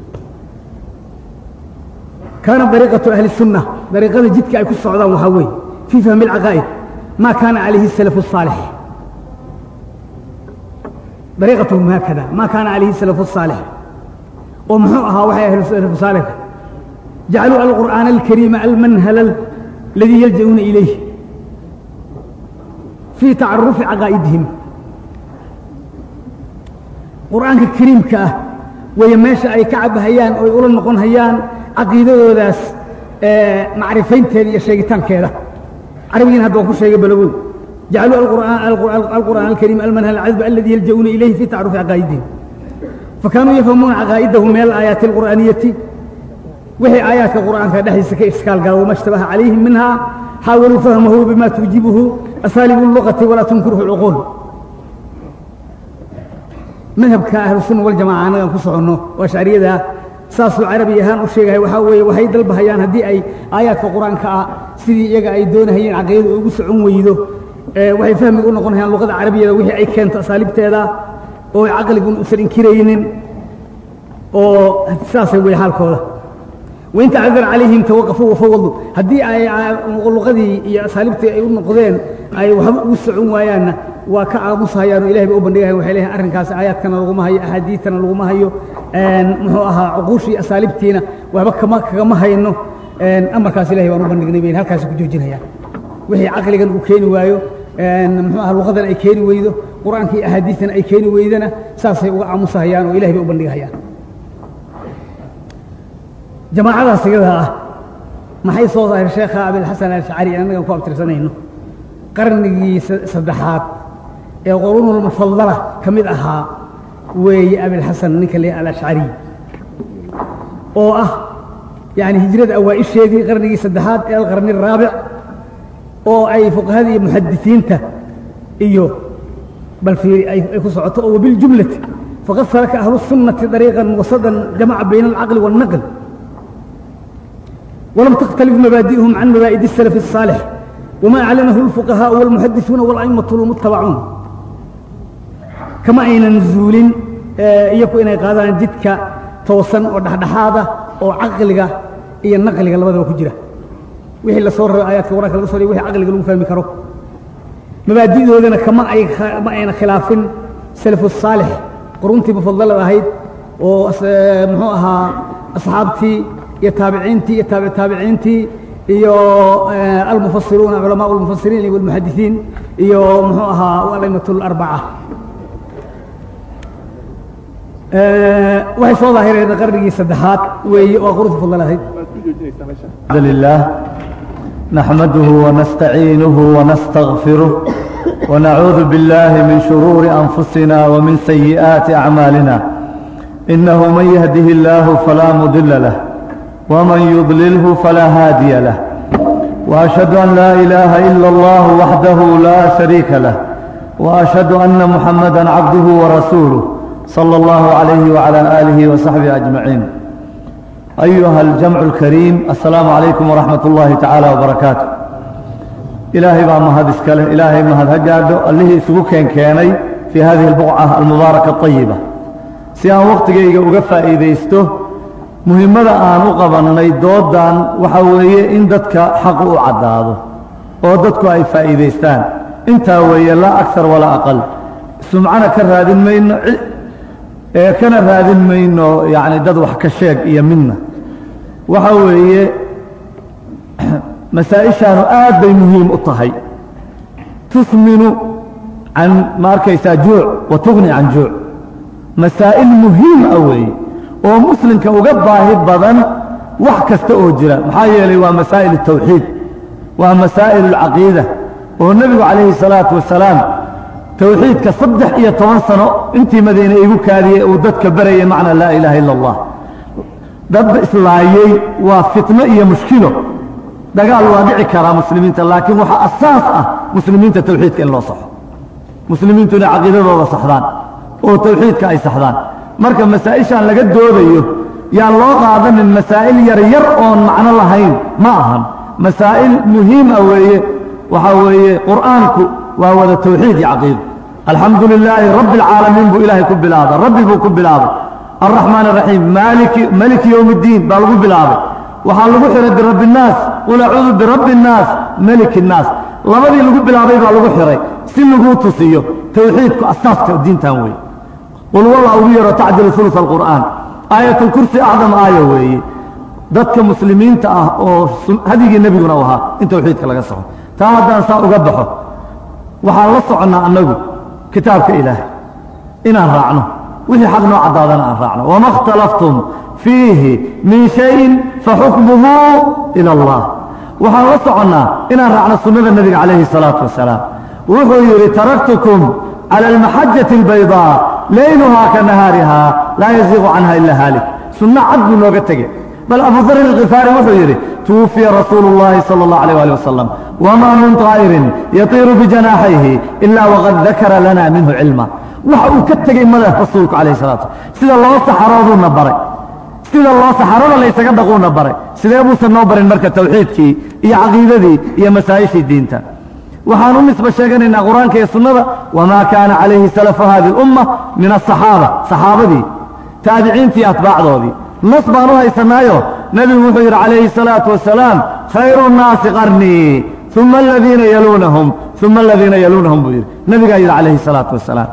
kaana dariiqatu ahli الsunna dariiqada jidka ay ku socdaan waxaa weeye fii fahmi اlcaqaa'id ma kaana calayhi الsalaf الصaalix dariiqatuhum haakada ma kaana calayhi الsalaf الصaalix oo muxuu ahaa waxay ahlu salaf saalix jacaluu alqur'aana alkariima almanhala aladii yalja'uuna ilayh fii tacarufi caqaa'idihim qur'aanka kariimka ah weeye meesha ay ka cabahayaan oo ay ula noqon hayaan caqiidadoodaas macrifaynteeda carabigiina hadda ku sheegay balagow jacaluu alqur'aan alkariim almanhal alcadba aladi yalja'uuna ilayhi fi tacarufi caqaa'idihim fakaanuu yafhamuuna caqaa'idahum min alaayaati alqur'aaniyati wixii aayaadka qur'aanka dhexdiisa ka ishkaal gala wama calayhim minha xaawaluu fahmahu bima tuujibuhu asaalibu اlluqati walaa tunkiruhu alcuquul madhabka ahlusunna waljamaca annagaan ku soconno oo ashcariyada saasuu carabi ahaan u sheegahay waxaa weeye waxay dalbahayaan haddii ay aayaadka qur'aanka ah sidii iyaga ay doonahayeen caqidadu ugu socon weydo. Waxay fahmiga u noqon hayaan luqada carabiyada wixii ay keento asaaliibteeda oo caqligun usan inkiraynin oo saasay wey xaalkooda. Wain tacadar calayhim tawaqafuu wafawadu haddii ay luqadii iyo asaaliibtii ay u noqdeen ay waxba ugu socon waayaanna waa ka aamusahayaan oo ilahay bay u bandhigahayan waxay leeyahay arrinkaasi aayaadkana laguma hayo axaadiidtana laguma hayo muxuu ahaa cuquushii asaaliibtiina waxba kama kagama hayno. Amarkaas ilahay baan u bandhignay bayn halkaasi ku joojinayaan wixii caqligan uu keeni waayo. Muxuu aha luqadan ay keeni weydo. Qur'aanka iyo axaadiistana ay keeni weydana saasay uga aamusahayaan oo ilahay bay u bandhigahayaan. Jamaacadaas iyada ah maxay soo saahir sheekha abilxasan alshacari? Annagan ku abtirsanayno. Qarnigii saddexaad ee qurunulmufadala ka mid ahaa weeye abilxasan ninka le alashcari oo ah yani hijrada awaa'isheedii qarnigii saddexaad ee alqarni araabic oo ay fuqahada iyo muxadisiinta iyo bal fiiri ay ku socoto oo wabiljumlati faqad salaka ahlu الsunnati dariiqan wasadan jamaca bayna alcaqli wاlnaql ولم تختلف مبادئهم عن مبادئ السلف الصالح وما أعلنه الفقهاء والمحدثون والأئمة المتبعون kama aynan zuulin iyaku inay qaadaan jidka toosan oo dhexdhexaada oo caqliga iyo naqliga labadaba ku jira. Wixii la soo aayaadka wararka laga so ray wixii caqliga lagu fahmi karo. Mabaadi'doodana kama ay ma ayna khilaafin. Salafu saalix quruntii mufadalada ahayd oo muxuu ahaa asxaabtii iyo taabiciintii iyo taabic taabiciintii iyo almufasiruuna culamaa اlmufasiriin walmuxadisiin iyo muxuu ahaa alaimatu اlarbaca waxay soo daahireen qarnigii saddexaad weeye waa fadlalahayd الحمد لله نحمده ونستعينه ونستغفره ونعوذ بالله من شرور أنفسنا ومن سيئات أعمالنا. إنه من يهده الله فلا مضل له ومن يضلله فلا هادي له. وأشهد أن لا إله إلا الله وحده لا شريك له وأشهد أن محمدا عبده ورسوله. صلى الله عليه وعلى آله وصحبه أجمعين أيها الجمع الكريم السلام عليكم ورحمة الله تعالى وبركاته إلهي بقى مهد اسكاله إلهي مهد هجاده اللي سبوكين كياني في هذه البقعة المباركة الطيبة سيان وقت جيجا وقفا إذا يسته muhimmada aan u qabannay doodan waxa weeye in dadka xaq u caddaado oo dadku ay faa'iidaystaan intaa weeye laa akar walaa kana raadin mayno yacni dad wax ka sheeg iyo midna waxa weeye masaa-ishaanu aad bay muhiim u tahay tusminu can ma arkaysaa juuc wa tugni can juuc masaa'il muhiim ah weeye oo muslimka uga baahi badan wax kasta oo jira maxaa yeelay waa masaa'il الtawxiid waa masaa'il اlcaqiida oo nebigu calayhi الsalaaةu wasalaam towxiidka saddex iyo toban sano intii madiine igu kaadiyey uu dadka barayay macna laa ilaaha ila allah. Dad islaayey waa fitno iyo mushkilo. Dagaal waa dhici karaa muslimiinta laakiin waxaa asaas ah muslimiinta towxiidka in loo saxo. Muslimiintu inay caqiidadooda saxdaan oo towxiidka ay saxdaan. Marka masaa'ishaan laga doodayo yaan loo qaadanin masaa'il yar yar oon macno lahayn ma ahan. Masaa'il muhiima weeye waxaa weeye qur'aanku waa wada towxiid iyo caqiido alxamdu lilaahi rabbi alcaalamiin buu ilaahay ku bilaabay rabbi buu ku bilaabay alraxmaan araxiim maliki maliki yowm اddiin baa lagu bilaabay waxaa lagu xihay birabbi الnaas qul acuudu birabbi الnaas meliki الnaas labadii lagu bilaabay baa lagu xihay si laguu tusiyo towxiidku asaaska diintan weeye qul walla ugu yaro tacdilu uluث alqur'aan aayat اlkursi acdam aaya weeye dadka muslimiinta ah oo hadigii nebiguna u ahaa in towxiidka laga saxo taa haddaan saa uga baxo waxaan la soconnaa annagu kitaabka ilaahay inaan raacno wixii xaq noo caddaadana aan raacno wama اkhtalaftum fiihi min shayin faxukmuhu ila اllah waxaan la soconnaa inaan raacno sunnada nebiga calayhi الsalaatu wasalaam wuxuu yidhi taraktukum cala almaxajati اlbaydaa layluhaa ka nahaarihaa laa yaziiqu canha ila haalik sunno cad buu nooga tege bal abu darin alkhifaari wuxuu yidhi tuwufiya rasuulu اllahi salى اllah alيh ali wasalam wma min طaa'irin yatiiru bijanaaxayhi ila waqad dakara lana minhu cilma waxa uu ka tegey madax rasuulku calayh salatu sida loo saxarooduuna baray sida loo saxarada laysaga dhaquuna baray sidee buusan noo barin marka tawxiidkii iyo caqiidadii iyo masaa'ishii diinta waxaan u nisba sheeganaynaa qur-aanka iyo sunnada wamaa kaana calayhi salafu hadi اlumma min asaxaaba saxaabadii taabiciintii atbaacdoodii nas baan u haysanaayo. Nebigu wuxuu yidhi calayhi salaatu wasalaam khayru nnaasi qarnii uma aladiina yaluunahum uma aladiina yaluunahum buu yidhi. Nebigaa yidhi calayhi salaatu wasalaam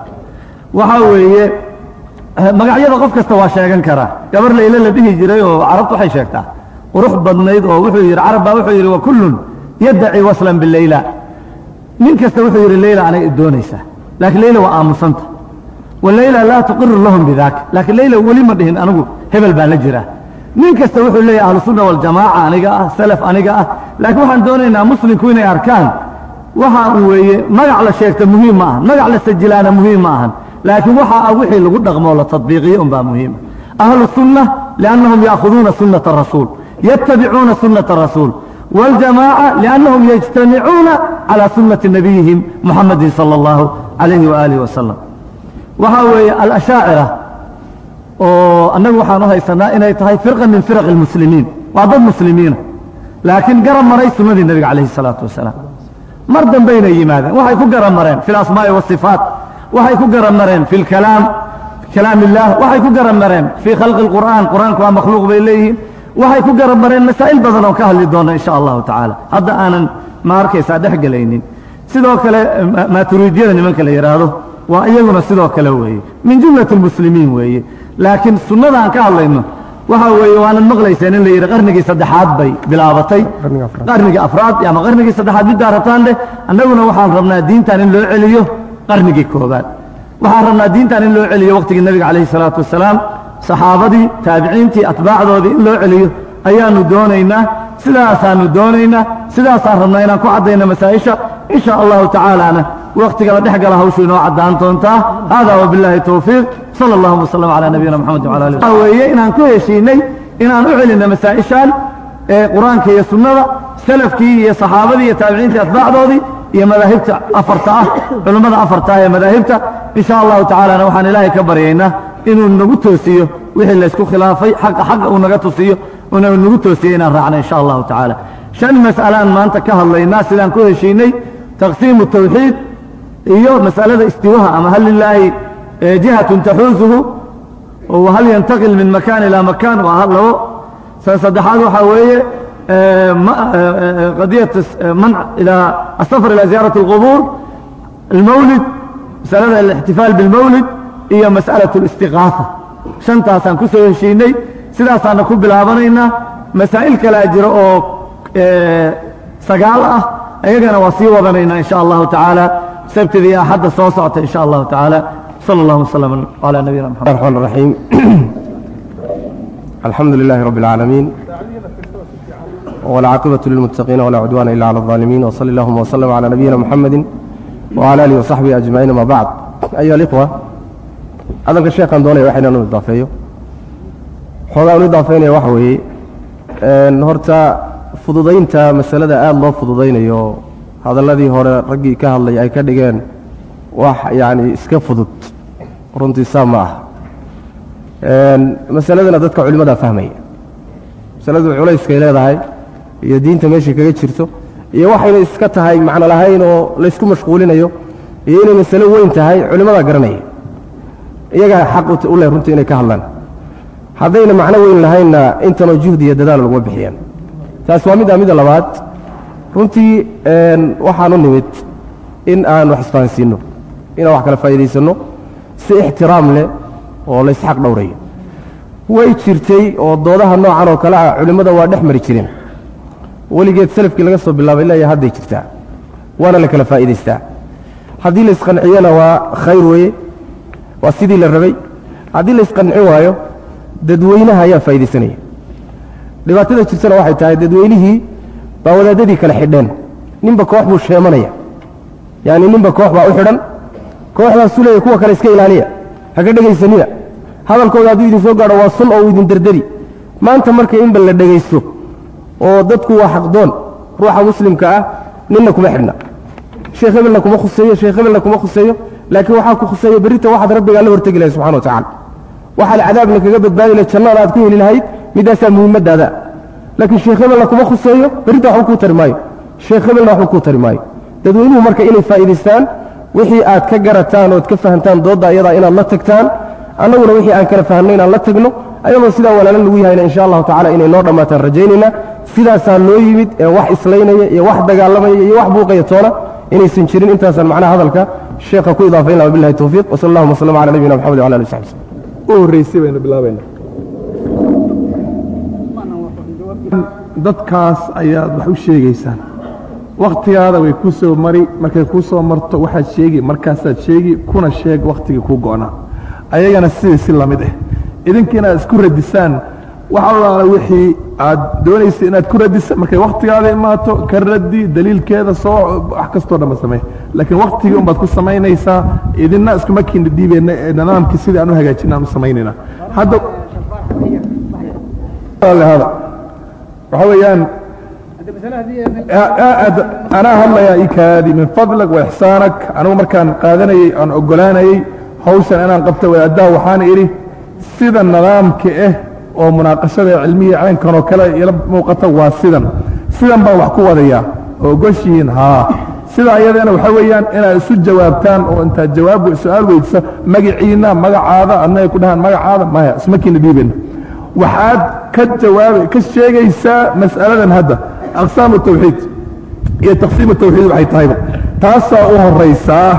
waxaa weeye eh, magacyada qof kasta waa sheegan karaa gabar layla la dhihi jiray oo carabtu waxay sheegtaa. Qurux badnayd oo wuxuu yidhi carab baa wuxuu yidhi wa kullun yaddaci waslan bileyla nin kasta wuxuu yidhi leyla anay doonaysaa. Laakiin leyla waa aammusanta waleyla laa tuqiru lahum bidaaka laakiin leyla weli ma dhihin anigu hebel baan la jiraa. Nin kasta wuxuu leeyahy ahlusunna waljamaaca aniga ah salaf aniga ah. Laakiin waxaan doonaynaa muslimku inay arkaan waxa weeye magac la sheegta muhiim ma ahan magac la sajilaana muhiim ma ahan. Laakiin waxa ah wixii lagu dhaqmoo la tadbiiqiyo unbaa muhiima ahlu sunna liannahum yaakuduuna sunnata rasuul yattabicuuna sunnata rasuul. Waاljamaaca liannahum yajtamicuuna calaa sunnati nabiyihim muxamadin sala allahu calayhi waaalihi wasalam waxaa weeye alashaacira oo annagu waxaan u haysanaa inay tahay firqa min firaq اlmuslimiin waa dad muslimiina laakiin garab maray sunnadii nebiga calayhi الsalaatu wasalaam mar dambayna yimaadeen waxay ku garab mareen fi اlasmaa'i wالصifaat waxay ku garab mareen fi اlkalaam kalaam illah waxay ku garab mareen fii khalqi اlqur'aan qur'aanku waa makhluuq bay leeyihiin waxay ku garab mareen masaa'il badan oo ka hadli doona in sha allahu tacaala hadda aanan ma arkaysaa dhex gelaynin sidoo kale maaturiidiyada nimanka la yidhaahdo waa iyaguna sidoo kale weeye. Min jumlati اlmuslimiin weeye. Laakiin sunnada aan ka hadlayno waxa weeye waanan maqlayseen in la yidhi qarnigii saddexaad bay bilaabatay. Qarnigii afraad. Ama qarnigii saddexaad middaa rabtaan dheh annaguna waxaan rabnaa diintan in loo celiyo qarnigii koobaad. Waxaan rabnaa diintan in loo celiyo waqtigii nebiga calayhi salaatu wasalaam saxaabadii taabiciintii atbaacdoodii in loo celiyo. Ayaanu doonaynaa sidaasaanu doonaynaa sidaasaan rabnaa inaan ku caddayno masaa'isha. In sha allahu tacaalaana waktiga la dhex gala hawshu inoo caddaan doontaa. Hada wabillahi towfiiq sala allahuma wasalam calaa nabiyina moxamed wala ali waxa weeye inaan ku heshiinay inaan u celinno masaa'ishaan qur'aanka iyo sunnada salafkii iyo saxaabadii iyo taabiciintii atbaacdoodii iyo madaahibta afarta ah culimmada afarta ah ee madaahibta. In sha allahu tacaalana waxaan ilaahay ka baryaynaa inuu nagu toosiyo wixii laysku khilaafay xaqa xaqa uu naga tusiyo una nagu toosiyo inaan raacno in sha allahu tacaala shan mas'alaan maanta ka hadlaynaa sidaan ku heshiinay taqsiimu tawxiid iyo mas'alada istiwaha ama hal lilaahi jihatun taxuusuhu hal yantaqil min makan ilaa makan waa labo saddexaad waxaa weeye qadiyat manc ilaa asafar ilaa ziyaaraة اlqubuur almawlid masalada alاxtifaal biاlmawlid iyo mas'alaة اlistiqaafa shantaasaan ku soo heshiinay sidaasaana ku bilaabanaynaa masaa'il kalea jiro oo sagaal ah ayagana waa sii wadanaynaa in sha allahu tacaala sabtidii axadda soo socota in sha allahu tacaala صلى الله وسلم على نبينا محمد الرحمن الرحيم الحمد لله رب العالمين والعاقبة للمتقين ولا عدوان إلا على الظالمين وصلى اللهم وسلم على نبينا محمد وعلى آله وصحبه أجمعين ما بعد أيها الإخوة أذنك الشيخ أن دوني وحينا نضافيه xoogaa u idaafeynaya waxa weeye horta fududaynta masalada aada loo fududaynayo hadalladii hore raggii ka hadlay ay ka dhigeen wax yacni iska fudud. Runtii saa ma ah masaladana dadka culimmadaa fahmaya masaladu culayskay leedahay iyo diinta meeshay kaga jirto iyo waxayna iska tahay macno lahayn oo laysku mashquulinayo iyo inay masalo weyn tahay culimmadaa garanaya iyagaa xaq u leh runtii inay ka hadlaan. Haddayna macno weyn lahaynna intanoo juhdi iyo dadaal laguma bixiyaan. Taas waa middaa midda labaad runtii waxaan u nimid in aan wax isfahansiinno inaan wax kala faa'iidaysanno si ixtiraam leh oo laysxaq dhowrayo way jirtay oo doodaha noocan oo kale ah culimmada waa dhex mari jireen. Weligeed salafkii laga soo bilaabay leeya hadday jirtaa waana la kala faa'iidaystaa. Haddii la isqanciyana waa khayr weeye waa sidii la rabay. Haddii la isqancin waayo dadweynaha ayaa faa'iidaysanaya. Dhibaatada jirtana waxay tahay dadweynihii baa wadaadadii kale xidheen. Ninba koox buu sheemanaya. Yaani ninba koox baa u xidhan. Kooxdaasuu leeya kuwa kale iska ilaaliya. Haka dhegaysanina hadalkooda hadduu idin soo gaadho waa sun oo uu idin dardari. Maanta marka inba la dhegaysto oo dadku waa xaqdoon ruuxa muslimka ah ninna kuma xidhna. Sheekh hebelna kuma khuseeyo sheekh hebelna kuma khuseeyo. Laakiin waxaa ku khuseeya berrita waxaad rabbigaa la hortegi lahay subxana wa tacala waxaad cadaabna kaga badbaadi lahay jannada aad ku heli lahayd midaasaa muhiimadaada laakiin sheekh hebelna kuma khuseeyo berrinta waxba kuu tari maayo. Sheekh hebelna waxba kuu tari maayo. Dadweynuhu marka inay faa'iidaystaan wixii aad ka garataan ood ka fahantaan doodda ayadaa inaad la tagtaan annaguna wixii aan kala fahanno inaan la tagno ayadoo sidaa walaalan lagu yahayna insha allahu tacala inay noo dhammaataan rajaynayna sidaasaa noo yimid ee wax islaynaya iyo wax dagaalamaya iyo wax buuqaya toona inaysan jirin. Intaasaan macnaha hadalka sheekha ku idaafayn laha billahi tawfiiq wasala allahuma wasalam cala nabiyina maxamed wala ali w u horreysay baynu bilaabaynaa dadkaas ayaad wax u sheegaysaan. Wakhtigaada way kuu soo mari markay kuu soo marto waxaad sheegi markaasaad sheegi kuna sheeg wakhtigii kuu go'naa ayagana sidii si la mid ah idinkiina aad isku radisaan wax allaala wixii aad doonaysa inaad ku radisa markay wakhtigaada imaato ka radi daliilkeeda soo wax kastoo dhanba samey laakiin wakhtigii unbaad ku samaynaysaa idina iskuma kiina dhiibeyna ee nidaamkii sidii aan u hagaajina aan u samaynayna hadda waxa weeyaan anaa hadlayaa ikaadi min fadlag wa ixsaanak. Anigu markaan qaadanayey aan ogolaanayey hawshan inaan qabto wadaadaha waxaan idhi sida nidaamka ah oo munaaqashada cilmiya caynkan oo kale ila muuqata waa sidan. Sidan baan wax ku wadayaa. Oo ogoshihiin haa. Sida ayadana waxaa weeyaan inaad isu jawaabtaan oo intaad jawaab su'aal weydisa magaciina magacaada adnaga ku dhahaan magacaada maya ismakiina dhiibeyna waxaad ka jawaaba ka sheegaysaa mas'aladan hadda. Aqsaam tawxiid iyo taqsiim tawxiid waxay tahayba. Taasaa u horaysaa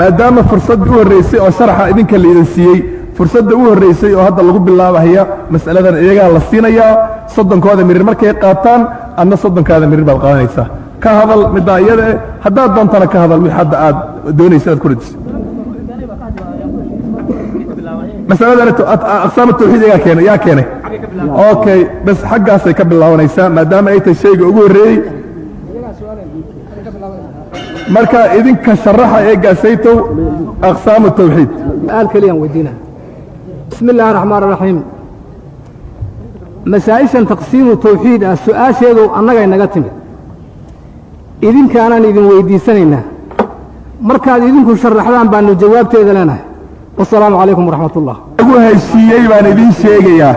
maadaama fursaddii u horreysay oo sharaxa idinka laidin siiyey fursadda u horreysay oo hadda lagu bilaabahaya mas'aladan iyagaa la siinayaa soddonkooda mirir markay qaataan adna soddonkaada mirir baad qaadanaysaa. Ka hadal middaa iyada eh haddaad doontana ka hadal wix hadda aad doonaysa inaad ku radiso masaladan aqsaam tawxiid keenay yaa keenay. Okay bas xaggaasay ka bilaabanaysaa maadaama ay tahay shayga ugu horreeyey. Marka idinka sharaxa ee gaasaytow aqsaamu tawxiid. Su'aal keliyaan weydiina. Bismi illaahi raxmaan raxiim masaa'ishan taqsiimu tawxiid ah su'aasheedu annagay naga timid. Idinkaanaan idin weydiisanaynaa. Markaad idinku sharaxdaan baanu jawaabteeda leenahay wasalaamu calaykum waraxmat ullah lagu heshiiyey baan idiin sheegayaa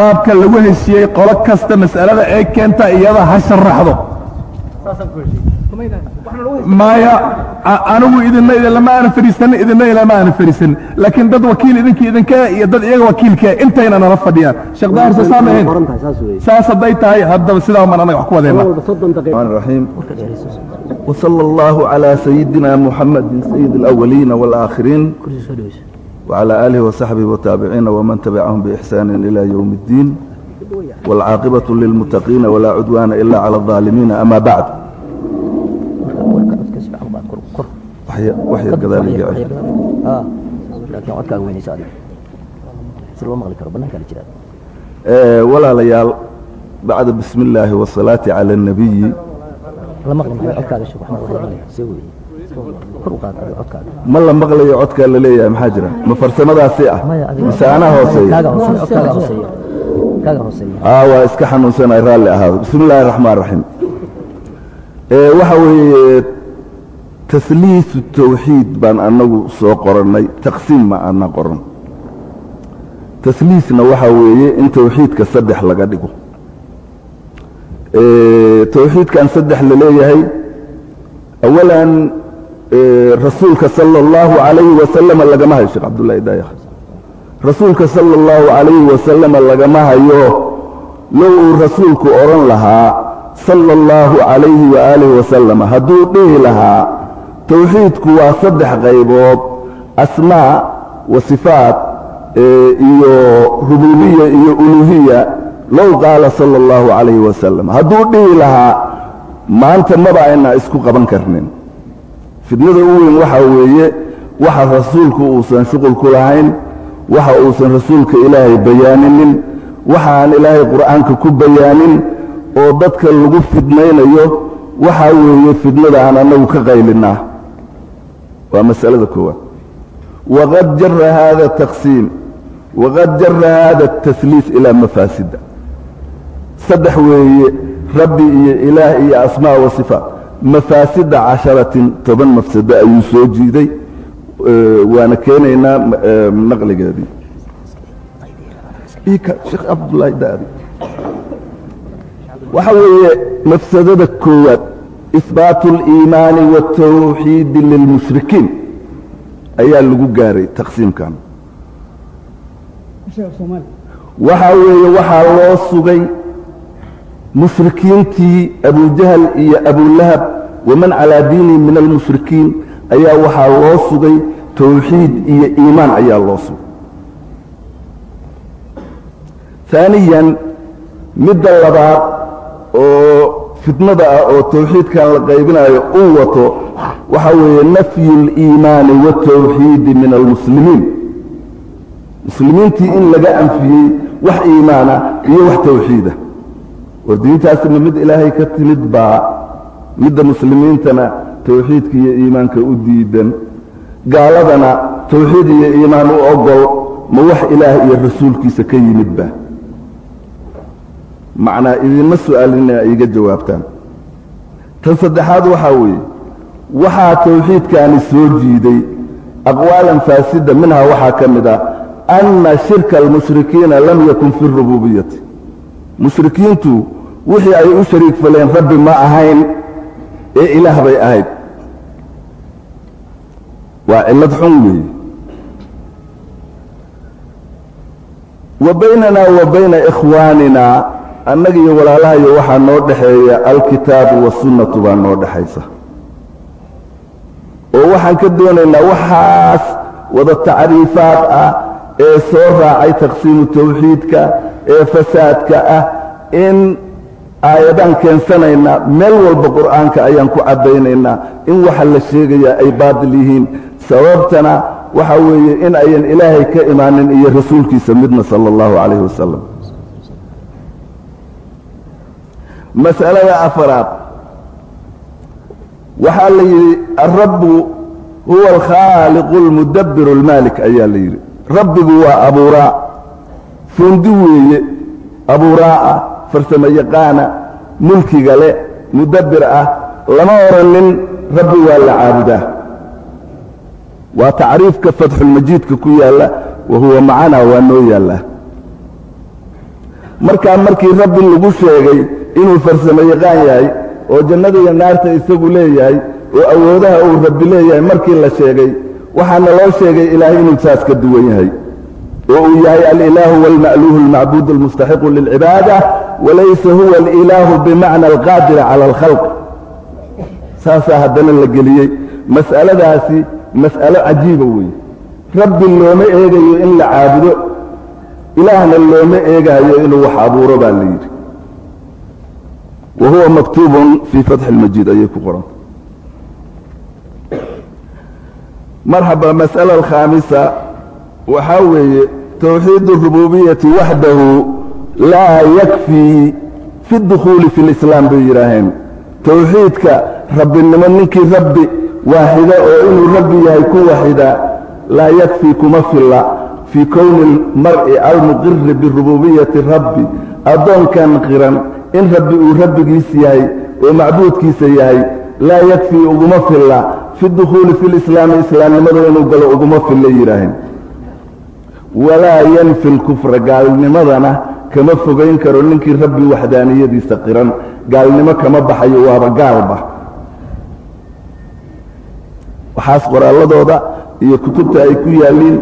qaabka lagu heshiiyey qolo kasta mas'alada ee keenta iyada ha sharaxdo maya anigu idina idinlama aanan fadhiisanin idina ilama aanan fadhiisanin laakiin dad wakiil idinka idinka iyo dad iyaga wakiilka intayna nala fadhiyaan sheekh daahir soo saama ahayn saas hadday tahay haddaba sidaa maan anaga wax ku wadeena الرحمن الرحيم وصلى الله على سيدنا محمد سيد الأولين والآخرين وعلى آله وصحبه والتابعين ومن تبعهم بإحسان إلى يوم الدين والعاقبة للمتقين ولا عدوان إلا على الظالمين أما بعد وحي, وحي كذلك جعل laakiin codkaaga weynaysa adiga si loo maqli karo bannaanka la jiraa آه ولا ليال بعد بسم الله والصلاة على النبي ma la maqlayo codkaa la leeyahay? Maxaa jira? Ma farsamadaasi ah? Mise anaa hooseeya aa waa iska xanuunsanay raalli ahaado. Bismi illaahi raxmaan raxiim waxa weeye tasliisu tawxiid baan anagu soo qorannay. Taqsiim ma ana qoran. Tasliisna waxaa weeye in tawxiidka saddex laga dhigo. Tawxiidkan saddex la leeyahay awalan rasuulka sala اllahu alayhi wasalama lagama hayo sheekh cabdullahi daayakh rasuulka sala اllahu alayhi wasalama lagama hayo low uu rasuulku odhan lahaa sala اllahu calayhi waaalihi wasalama hadduu dhihi lahaa tawxiidku waa saddex qaybood asmaa wa sifaat iyo rububiya iyo uluhiya low qaala sala اllahu calayhi wasalam hadduu dhihi lahaa maanta maba ayna isku qaban karnin fidnada u weyn waxaa weeye waxa rasuulku uusan shuqul ku lahayn waxa uusan rasuulka ilaahay bayaaninin waxa aan ilaahay qur'aanka ku bayaanin oo dadka lagu fidnaynayo waxaa weeye fidnada aan annagu ka qaylinaa waa masalada koowaad. Waqad jara hada taqsiim waqad jara hada tasliis ilaa mafaasida. Saddex weeye rabbi iyo ilaah iyo asmaa wa sifaat mafaasida casharatin toban mafsado ayuu soo jiiday waana keenaynaa naqligeedii sheekh cabdullaahi daadi waxa weeye mafsadada koowaad ihbaatu اliimaani waالtawxiidi lilmushrikiin ayaa lagu gaaray taqsiimkan waxaa weeye waxaa loo sugay mushrikiintii abujahl iyo abulahab waman calaa diini min almushrikiin ayaa waxaa loo sugay towxiid iyo iimaan ayaa loo sugay. Aaniyan midda labaad oo fitnada ah oo towxiidkan la qaybinayo uu wato waxaa weeye nafyu اliimaani waاtowxiidi min almuslimiin. Muslimiintii in laga anfiyey wax iimaana iyo wax towxiida ah war diintaasna mid ilaahay ka timid baa midda muslimiintana tawxiidka iyo iimaanka u diidan. Gaaladana tawxiid iyo iimaan u ogol ma wax ilaah iyo rasuulkiisa ka yimid ba macnaa idinma su'aalina iiga jawaabtaan. Tan saddexaad waxaa weeye waxaa tawxiidkaani soo jiiday aqwaalan faasida minhaa waxaa ka mid ah anna shirka almushrikiina lam yakun fi rububiyati mushrikiintu wixii ay u shariik faleen rabbi ma ahayn ee ilaah bay ahayd. Waa cillad xun weeye wa baynana wa bayna ikhwaanina annaga iyo walaalahayo waxaa noo dhexeeya alkitaabu wasunnatu baa noo dhexaysa oo waxaan ka doonaynaa waxaas wada tacriifaad ah ee soo raacay taqsiimu tawxiidka ee fasaadka ah in aayadaan keensanaynaa meel walba qur'aanka ayaan ku caddaynaynaa in waxa la sheegayaa ay baatil yihiin. Sababtana waxa weeye in ayan ilaahay ka imaanin iyo rasuulkiisa midna sala allahu calayhi wasalam mas'alada afaraad. Waxaa la yidhi alrabbu huwa alkhaaliqu almudabbiru almaalik ayaa la yidhi. Rabbigu waa abuuraa fundi weeye abuuraa ah farsamo yaqaana mulkiga le mudabbir ah lama oranin rabbi waa la caabudaa waa tacriifka fatxulmajiidka ku yaalla wa huwa macanaa waa noo yaallaa markaa markii rabbi lagu sheegay inuu farsamo yaqaan yahay oo jannada iyo naarta isagu leeyahay oo awoodaha uu rabbi leeyahay markii la sheegay waxaana loo sheegay ilaahay inuu saas ka duwan yahay oo uu yahay alilaahu wاlma'luuhu اlmacbuud اlmustaxiqu lilcibaada walaysa huwa alilaahu bimacna alqaadir cala alkhalq. Saasaa haddana la geliyey. Mas'aladaasi mas'alo cajiiba weeye. Rabbi looma eegayo in la caabudo. Ilaahna looma eegaayo inuu wax abuuro baa la yidhi. Wahuwa maktuubun fii fatxi almajiid ayay ku qoranta marxaba mas'ala alkhaamisa waxaa weeye towxiid اlrububiyati waxdahu laa yakfii fi اdukhuuli fi اlislaam bay yidhaaheen. Towxiidka rabbinimo ninkii rabbi waaxida oo inuu rabbi yahay ku waxida laa yakfii kuma filla. Fii kowni lmar'i almuqiri birububiyati rabbi addoonkan qiran in rabbi uu rabbigiis yahay oo macbuudkiisa yahay laa yakfii uguma filla. Fi dukhuuli fi lislaami islaamnimada inuu galo uguma filla yidhaaheen. Walaa yanfi lkufra gaalnimadana kama fogayn karo ninkii rabbi waxdaaniyadiisa qiran. Gaalnimo kama baxayo waaba gaalba waxaas qoraalladooda iyo kutubta ay ku yaalliin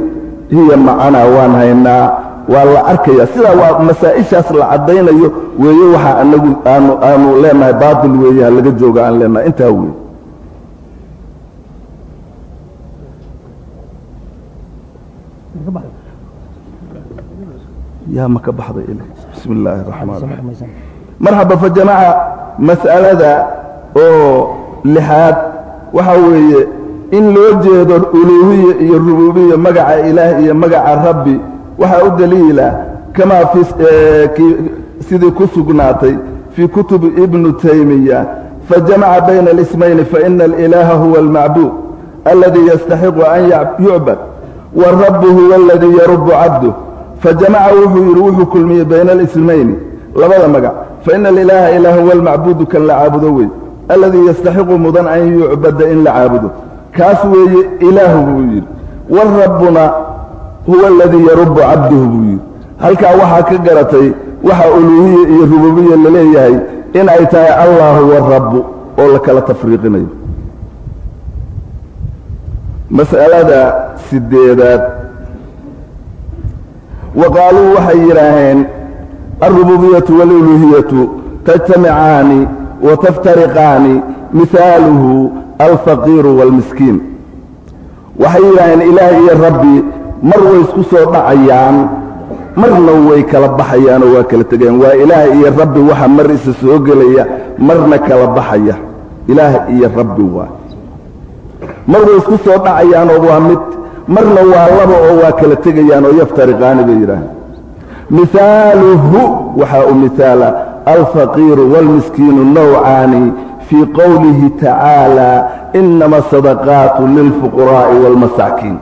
hiya macanaa waan haynaa waa la arkaya. Sidaa waa masaa-ishaas la caddaynayo weeye waxaa anagu aanu aanu leenahay baatil weeye ha laga jooga aan leenahay. Intaa weeye yaa ma ka baxday bismi illaahi raxmaan raxiim marxaba fa jamaca mas'alada oo lixaad waxaa weeye in loo jeedo uluuhiya iyo rububiya magaca ilaah iyo magaca rabbi waxaa u daliila kamaa sidii ku sugnaatay fii kutubi ibnu taymiya. Fajamaca bayna alismayni faina alilaaha huwa almacbuud aladii yastaxiqu an yucbad warabu huwa aladii yarubu cabduh fajamaca wuxuu yidhi wuxuu kulmiyey bayna alismayni labada magac. Faina alilaaha ilaah huwa kan la caabudo wey aladii yastaxiqu mudan an yucbada in la caabudo. Kaas weeye ilaahu buu yidhi. Warabbuna huwa aladii yarubu cabduhu buu yidhi. Halkaa waxaa ka garatay waxa uluuhiya iyo rububiya la leeyahay in ay tahay allah huwa oo la kala tafriiqinayo. Mas'alada sideedaad wa qaaluu waxay yidhaaheen alrububiyatu waaluluuhiyatu tajtamicaani wa taftariqaani mihaaluhu alfaqiiru waalmiskiin waxay yidhaaheen ilaah iyo rabbi mar way isku soo dhacayaan marna way kala baxayaan oo waa kala tegayaan waa ilaah iyo rabbi waxa mar isa soo gelaya marna kala baxaya ilaah iyo rabbi waa mar way isku soo dhacayaanoo waa mid marna waa laba oo waa kala tegayaan oo yaftariqaani bay yidhaaheen. Mihaaluhu waxaa u mihaala alfaqiiru waalmiskiinu nawcaani fii qowlihi tacaala inama asadaqaatu lilfuquraa'i waalmasaakiin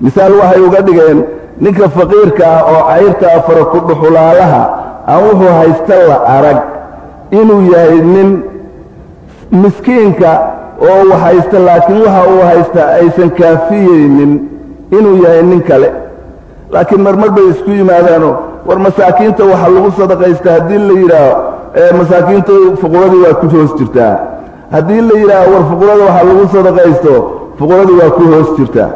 misaal waxay uga dhigeen ninka faqiirka ah oo cayrta afara ku dhuxulaalaha aan wuxuu haysta la arag inuu yahay nin miskiinka oo wax haysta laakiin waxa uu haysta aysan kaafiyeynin inuu yahay nin kale. Laakiin marmar bay isku yimaadaano war masaakiinta waxa lagu sadaqaysta haddii la yidhaaho masaakiinta fuquradii waa ku hoos jirtaa. Haddii la yidhaaho war fuqurada waxa lagu sadaqaysto fuquradii waa ku hoos jirtaa.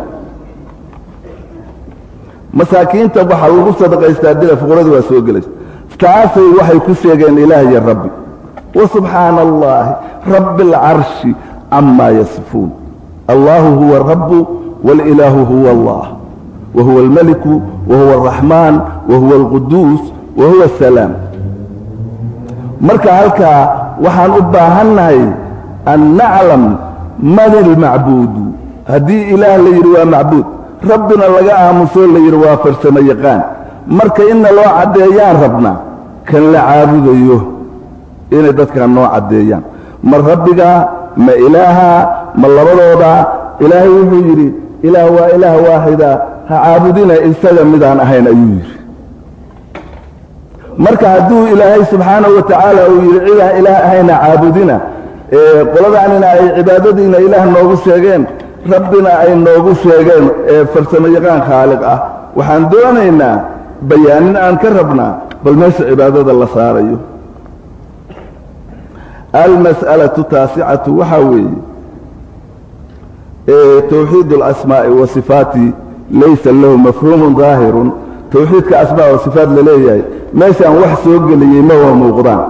Masaakiinta waxa lagu sadaqaystaa dila fuqradii waa soo gelaysa taasay waxay ku sheegeen ilaah iyo rabbi. Wa subxaana allahi rabbi alcarshi rabbu wاlilaahu huwa allah wa huwa almeliku wa huwa alraxmaan wa huwa alquduus wa huwa asalaam marka halkaa waxaan u baahannahay an naclam man ilmacbuudu haddii ilaah la yidhi waa macbuud rabbina laga aamusoo la yidhi waa farsamo yaqaan. Marka inna loo caddeeyaan rabnaa kan la caabudayo. Inay dadkan noo caddeeyaan. Ma rabbigaa ma ilaaha ma labadooda. Ilaahay wuxuu yidhi ilaah waa ilaah waaxida ha caabudina isaga midaan ahayn ayuu yidhi. Marka hadduu ilaahay subxaanahu wa tacaala uu yidhi cidaan ilaah ahayna caabudina. Qoladaanina ay cibaadadiina ilaah noogu sheegeen rabbina ay noogu sheegeen ee farsamo yaqaan khaaliq ah. Waxaan doonaynaa bayaanin aan ka rabnaa bal meesha cibaadada la saarayo almas'alatu taasicatu waxaa weeye towxiid اlasmaa'i wa sifaati laysa lahu mafhuumun daahirun towxiidka asmaa wa sifaat la leeyahay meeshaan wax soo geliyey ma muuqdaan.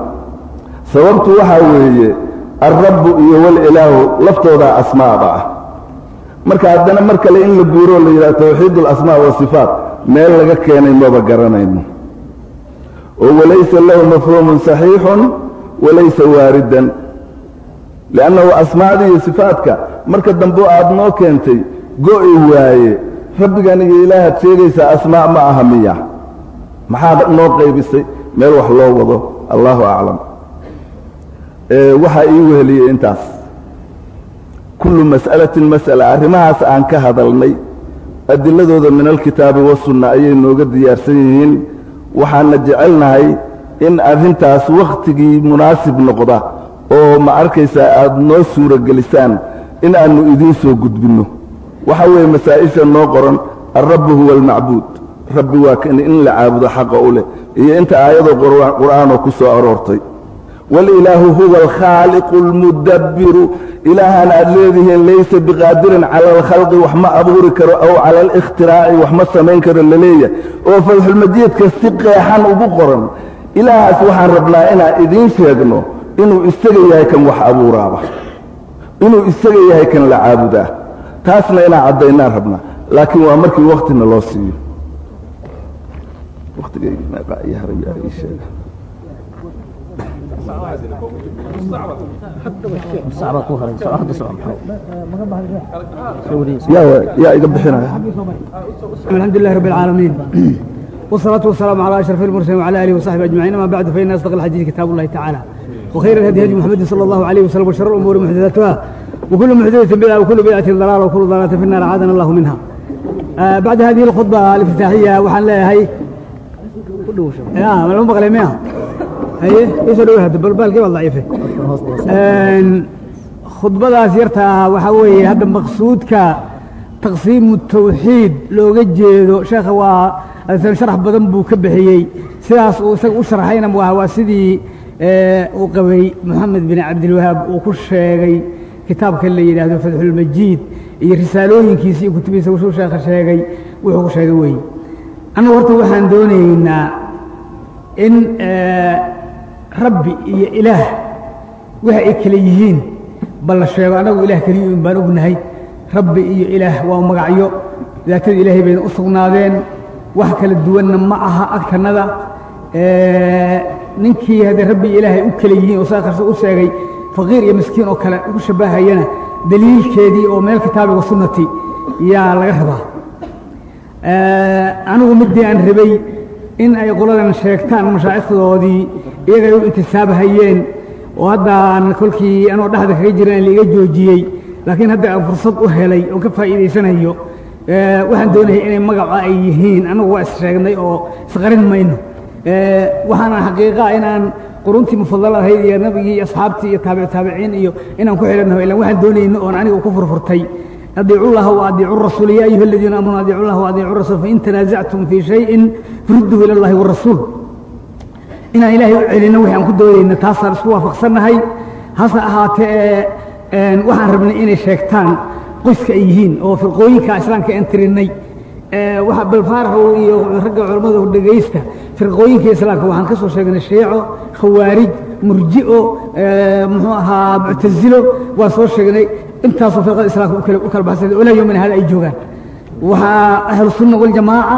Sababtu waxaa weeye alrabbu iyo walilaahu laftoodaa asmaaba ah. Marka haddana mar kale in la guuroo la yidhaha towxiid alasmaa wasifaat meel laga keenay maba garanayno oo walaysa lahu mafhuumun saxiixun walaysa waaridan liannahu asmaadii iyo sifaadka marka dambe aad noo keentay go'i waaye rabbigan iyo ilaahaad sheegaysaa asmaa ma aha miya. Maxaad noo qaybisay? Meel wax loo wado allahu aclam. Waxaa ii weheliyey intaas. Kullu mas'alatin mas'ala arrimahaas aan ka hadalnay adiladooda min alkitaabi wasunna ayay nooga diyaarsan yihiin. Waxaana jecelnahay in arrintaas wakhtigii munaasib noqda oo ma arkaysaa aada noo suuragelisaan in aannu idiin soo gudbinno. Waxa weeye masaa'isha noo qoran alrabbu huwa almacbuud rabbi waa kan in la caabudo xaqa u leh. Iyo inta aayadoo qur'aanoo ku soo aroortay. Waalilaahu huwa alkhaaliqu almudabbiru ilaahaan aad leedihiin laysa biqaadirin cala alkhalqi wax ma abuuri karo aw cala alikhtiraaci wax ma samayn karo la leeyahay oo fatxulmajiidka si qeexan ugu qoran ilaahaas waxaan rabnaa inaan idiin sheegno inuu isaga yahay kan wax abuuraaba inuu isaga yahay kan la caabudaa. Taasna inaan caddaynaaan rabnaa laakiin waa markii waktina loo siiyo. Yaa iga bixinaya. Alxamdu lilah rabi والصلاة والسلام على أشرف المرسلين وعلى آله وصحبه أجمعين أما بعد فإن أصدق الحديث كتاب الله تعالى وخير الهدي هدي محمد صلى الله عليه وسلم وشر الأمور محدثاتها وكل محدثة بدعة وكل بدعة ضلالة وكل ضلالة في النار عادنا الله منها آه بعد هذه الخطبة الافتتاحية وحن لها هي يا ملعون بغلي مياه هي يسألوا هذا بالبال كيف ضعيفة خطبة سيرتها وحوي هذا مقصودك تقسيم التوحيد لو جيدو شيخ waa sharax badan buu ka bixiyey. Sidaas uu isaga u sharaxayna waa sidii uu qabay moxamed bin cabdilwahaab uu ku sheegay kitaabka la yidhaahdo fatxulmajiid iyo risaalooyinkiisa iyo kutubihiisa wuxuu sheekha sheegay wuxuu ku sheegay weeye annagu horta waxaan doonaynaa in rabbi iyo ilaah waxa ay kale yihiin. Bal la sheego annagu ilaah keliya un baan ognahay rabbi iyo ilaah waa magacyo daatada ilaahay bayna u sugnaadeen wax kala duwanna ma aha agtanada ninkii haddee rabbi ilaahay u kala yihiin oo saakarsa u sheegay faqiir iyo miskiin oo kale ugu shabbahayana daliilkeedii oo meel kitaabiga sunnati yaa laga rabaa. Anigu middii aan rabay in ay qoladan sheegtaan mashaaikhdoodii iyagay u intisaabhayeen oo haddaan kolkii anoo dhexda kaga jiran laiga joojiyey laakiin hadda aan fursad u helay oo ka faa'iidaysanayo waxaan doonayay inay magaca ay yihiin annagu waa is sheegnay oo isqarin mayno. Waxaana xaqiiqaa inaan quruntii mufadala ahayd iyo nabigii iyo asxaabtii iyo taabic taabiciin iyo inaan ku xidhannaho ilan waxaan doonayno oon aniga ku furfurtay. Adiicu llaha wa adiicu rasuul ya ayuha aladiina aamanuu adiicu llaha wa adiicu rasuul fain tanaasactum fii shayin farudduhu ila allahi warasuul inaan ilaahay u celinno wixii aan ku doodayna taasaan isku waafaqsannahay hase ahaatee waxaan rabnay inay sheegtaan qoyska ay yihiin oo firqooyinka islaamka aan tirinay waxa balfaaraxu iyo ragga culammada dhegaysta firqooyinka islaamka waxaan ka soo sheegnay shiico khawaarij murji'o muxuu ahaa muctasilo waan soo sheegnay intaasoo firqada islaamka u kala baxsan walaa yowmina hada ay joogaan. Waxaa ahlu sunna waljamaaca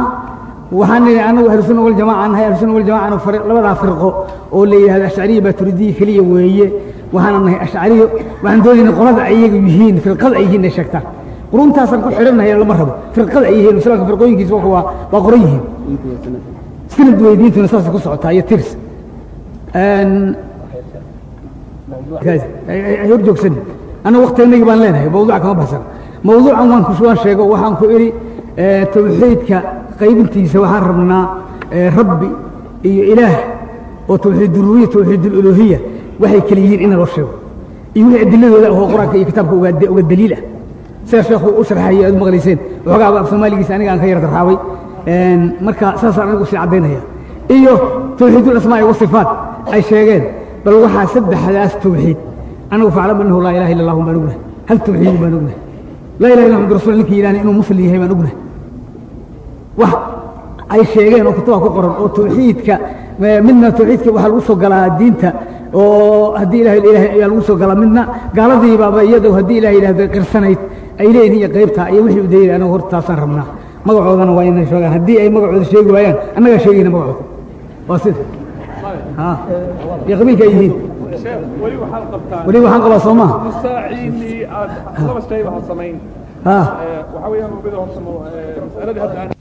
waxaan nidhi anagu ahlu sunna waljamaaca nahay ahlu sunna waljamaaca labadaa firqo oo la yidhahdo ashcariya baaturidiya keliya weeye. Waxaana nahay ashcariyo waxaan doonayna qolada ay iyagu yihiin firqada ay yihiin ay sheegtaan. Quruntaasaan ku xidhannahay lama rabo. Firqada ay yihiin islaamka firqooyinkiisa waa waa qoran yihiin. Sanad weydiintuna saasay ku socotaa iyo tirs. Ay hor joogsan. Anna waktiganagii baan leenahay mawduuca kama baxsan mawduucan waan kuwaan sheego waxaan ku idhi tawxiidka qaybintiisa waxaan rabnaa rabbi iyo ilaah oo tawxiid uluhiya waxay kale yihiin in loo sheego. Iyo wixii adiladooda oo qur'aanka iyo kitaabka uga daliil ah. Sida sheekhu u sharxayay aad maqlayseen waxoogaa af soomaaligiisa aniga aan ka yar darraabay marka saasaan anigu sii caddaynaya iyo tawxiidul wasifaat ay sheegeen bal waxaa saddexdaas tawxiid anagu faclam annahu laa ilaha illa allah baan ognahay hal tawxiid baan ognahay laa ilaha illa muxamad rasul ninkii yidhahna inuu muslim yahay baan ognahay wax ay sheegeen oo kutubaa ku qoran oo tawxiidka eh, midna tawxiidka waxaa lagu soo galaa diinta oo haddii ilahay la ilahay ayaa lagu soo galaa midna gaaladiibaaba iyado haddii ilahay yidhahdo qirsanayd ay leeyihiin iyo qaybta iyo wixii u dayay anagu ah horta taasaan rabnaa. Magacoodana waa inay sheegaan haddii ay magacooda sheegi waayaan annagaa sheegayna magacooda. Waa sida. Iyo qabiilka ay yihiin. Weli waxaan qabaa soo maa waaa weyaa horta masaladii hadda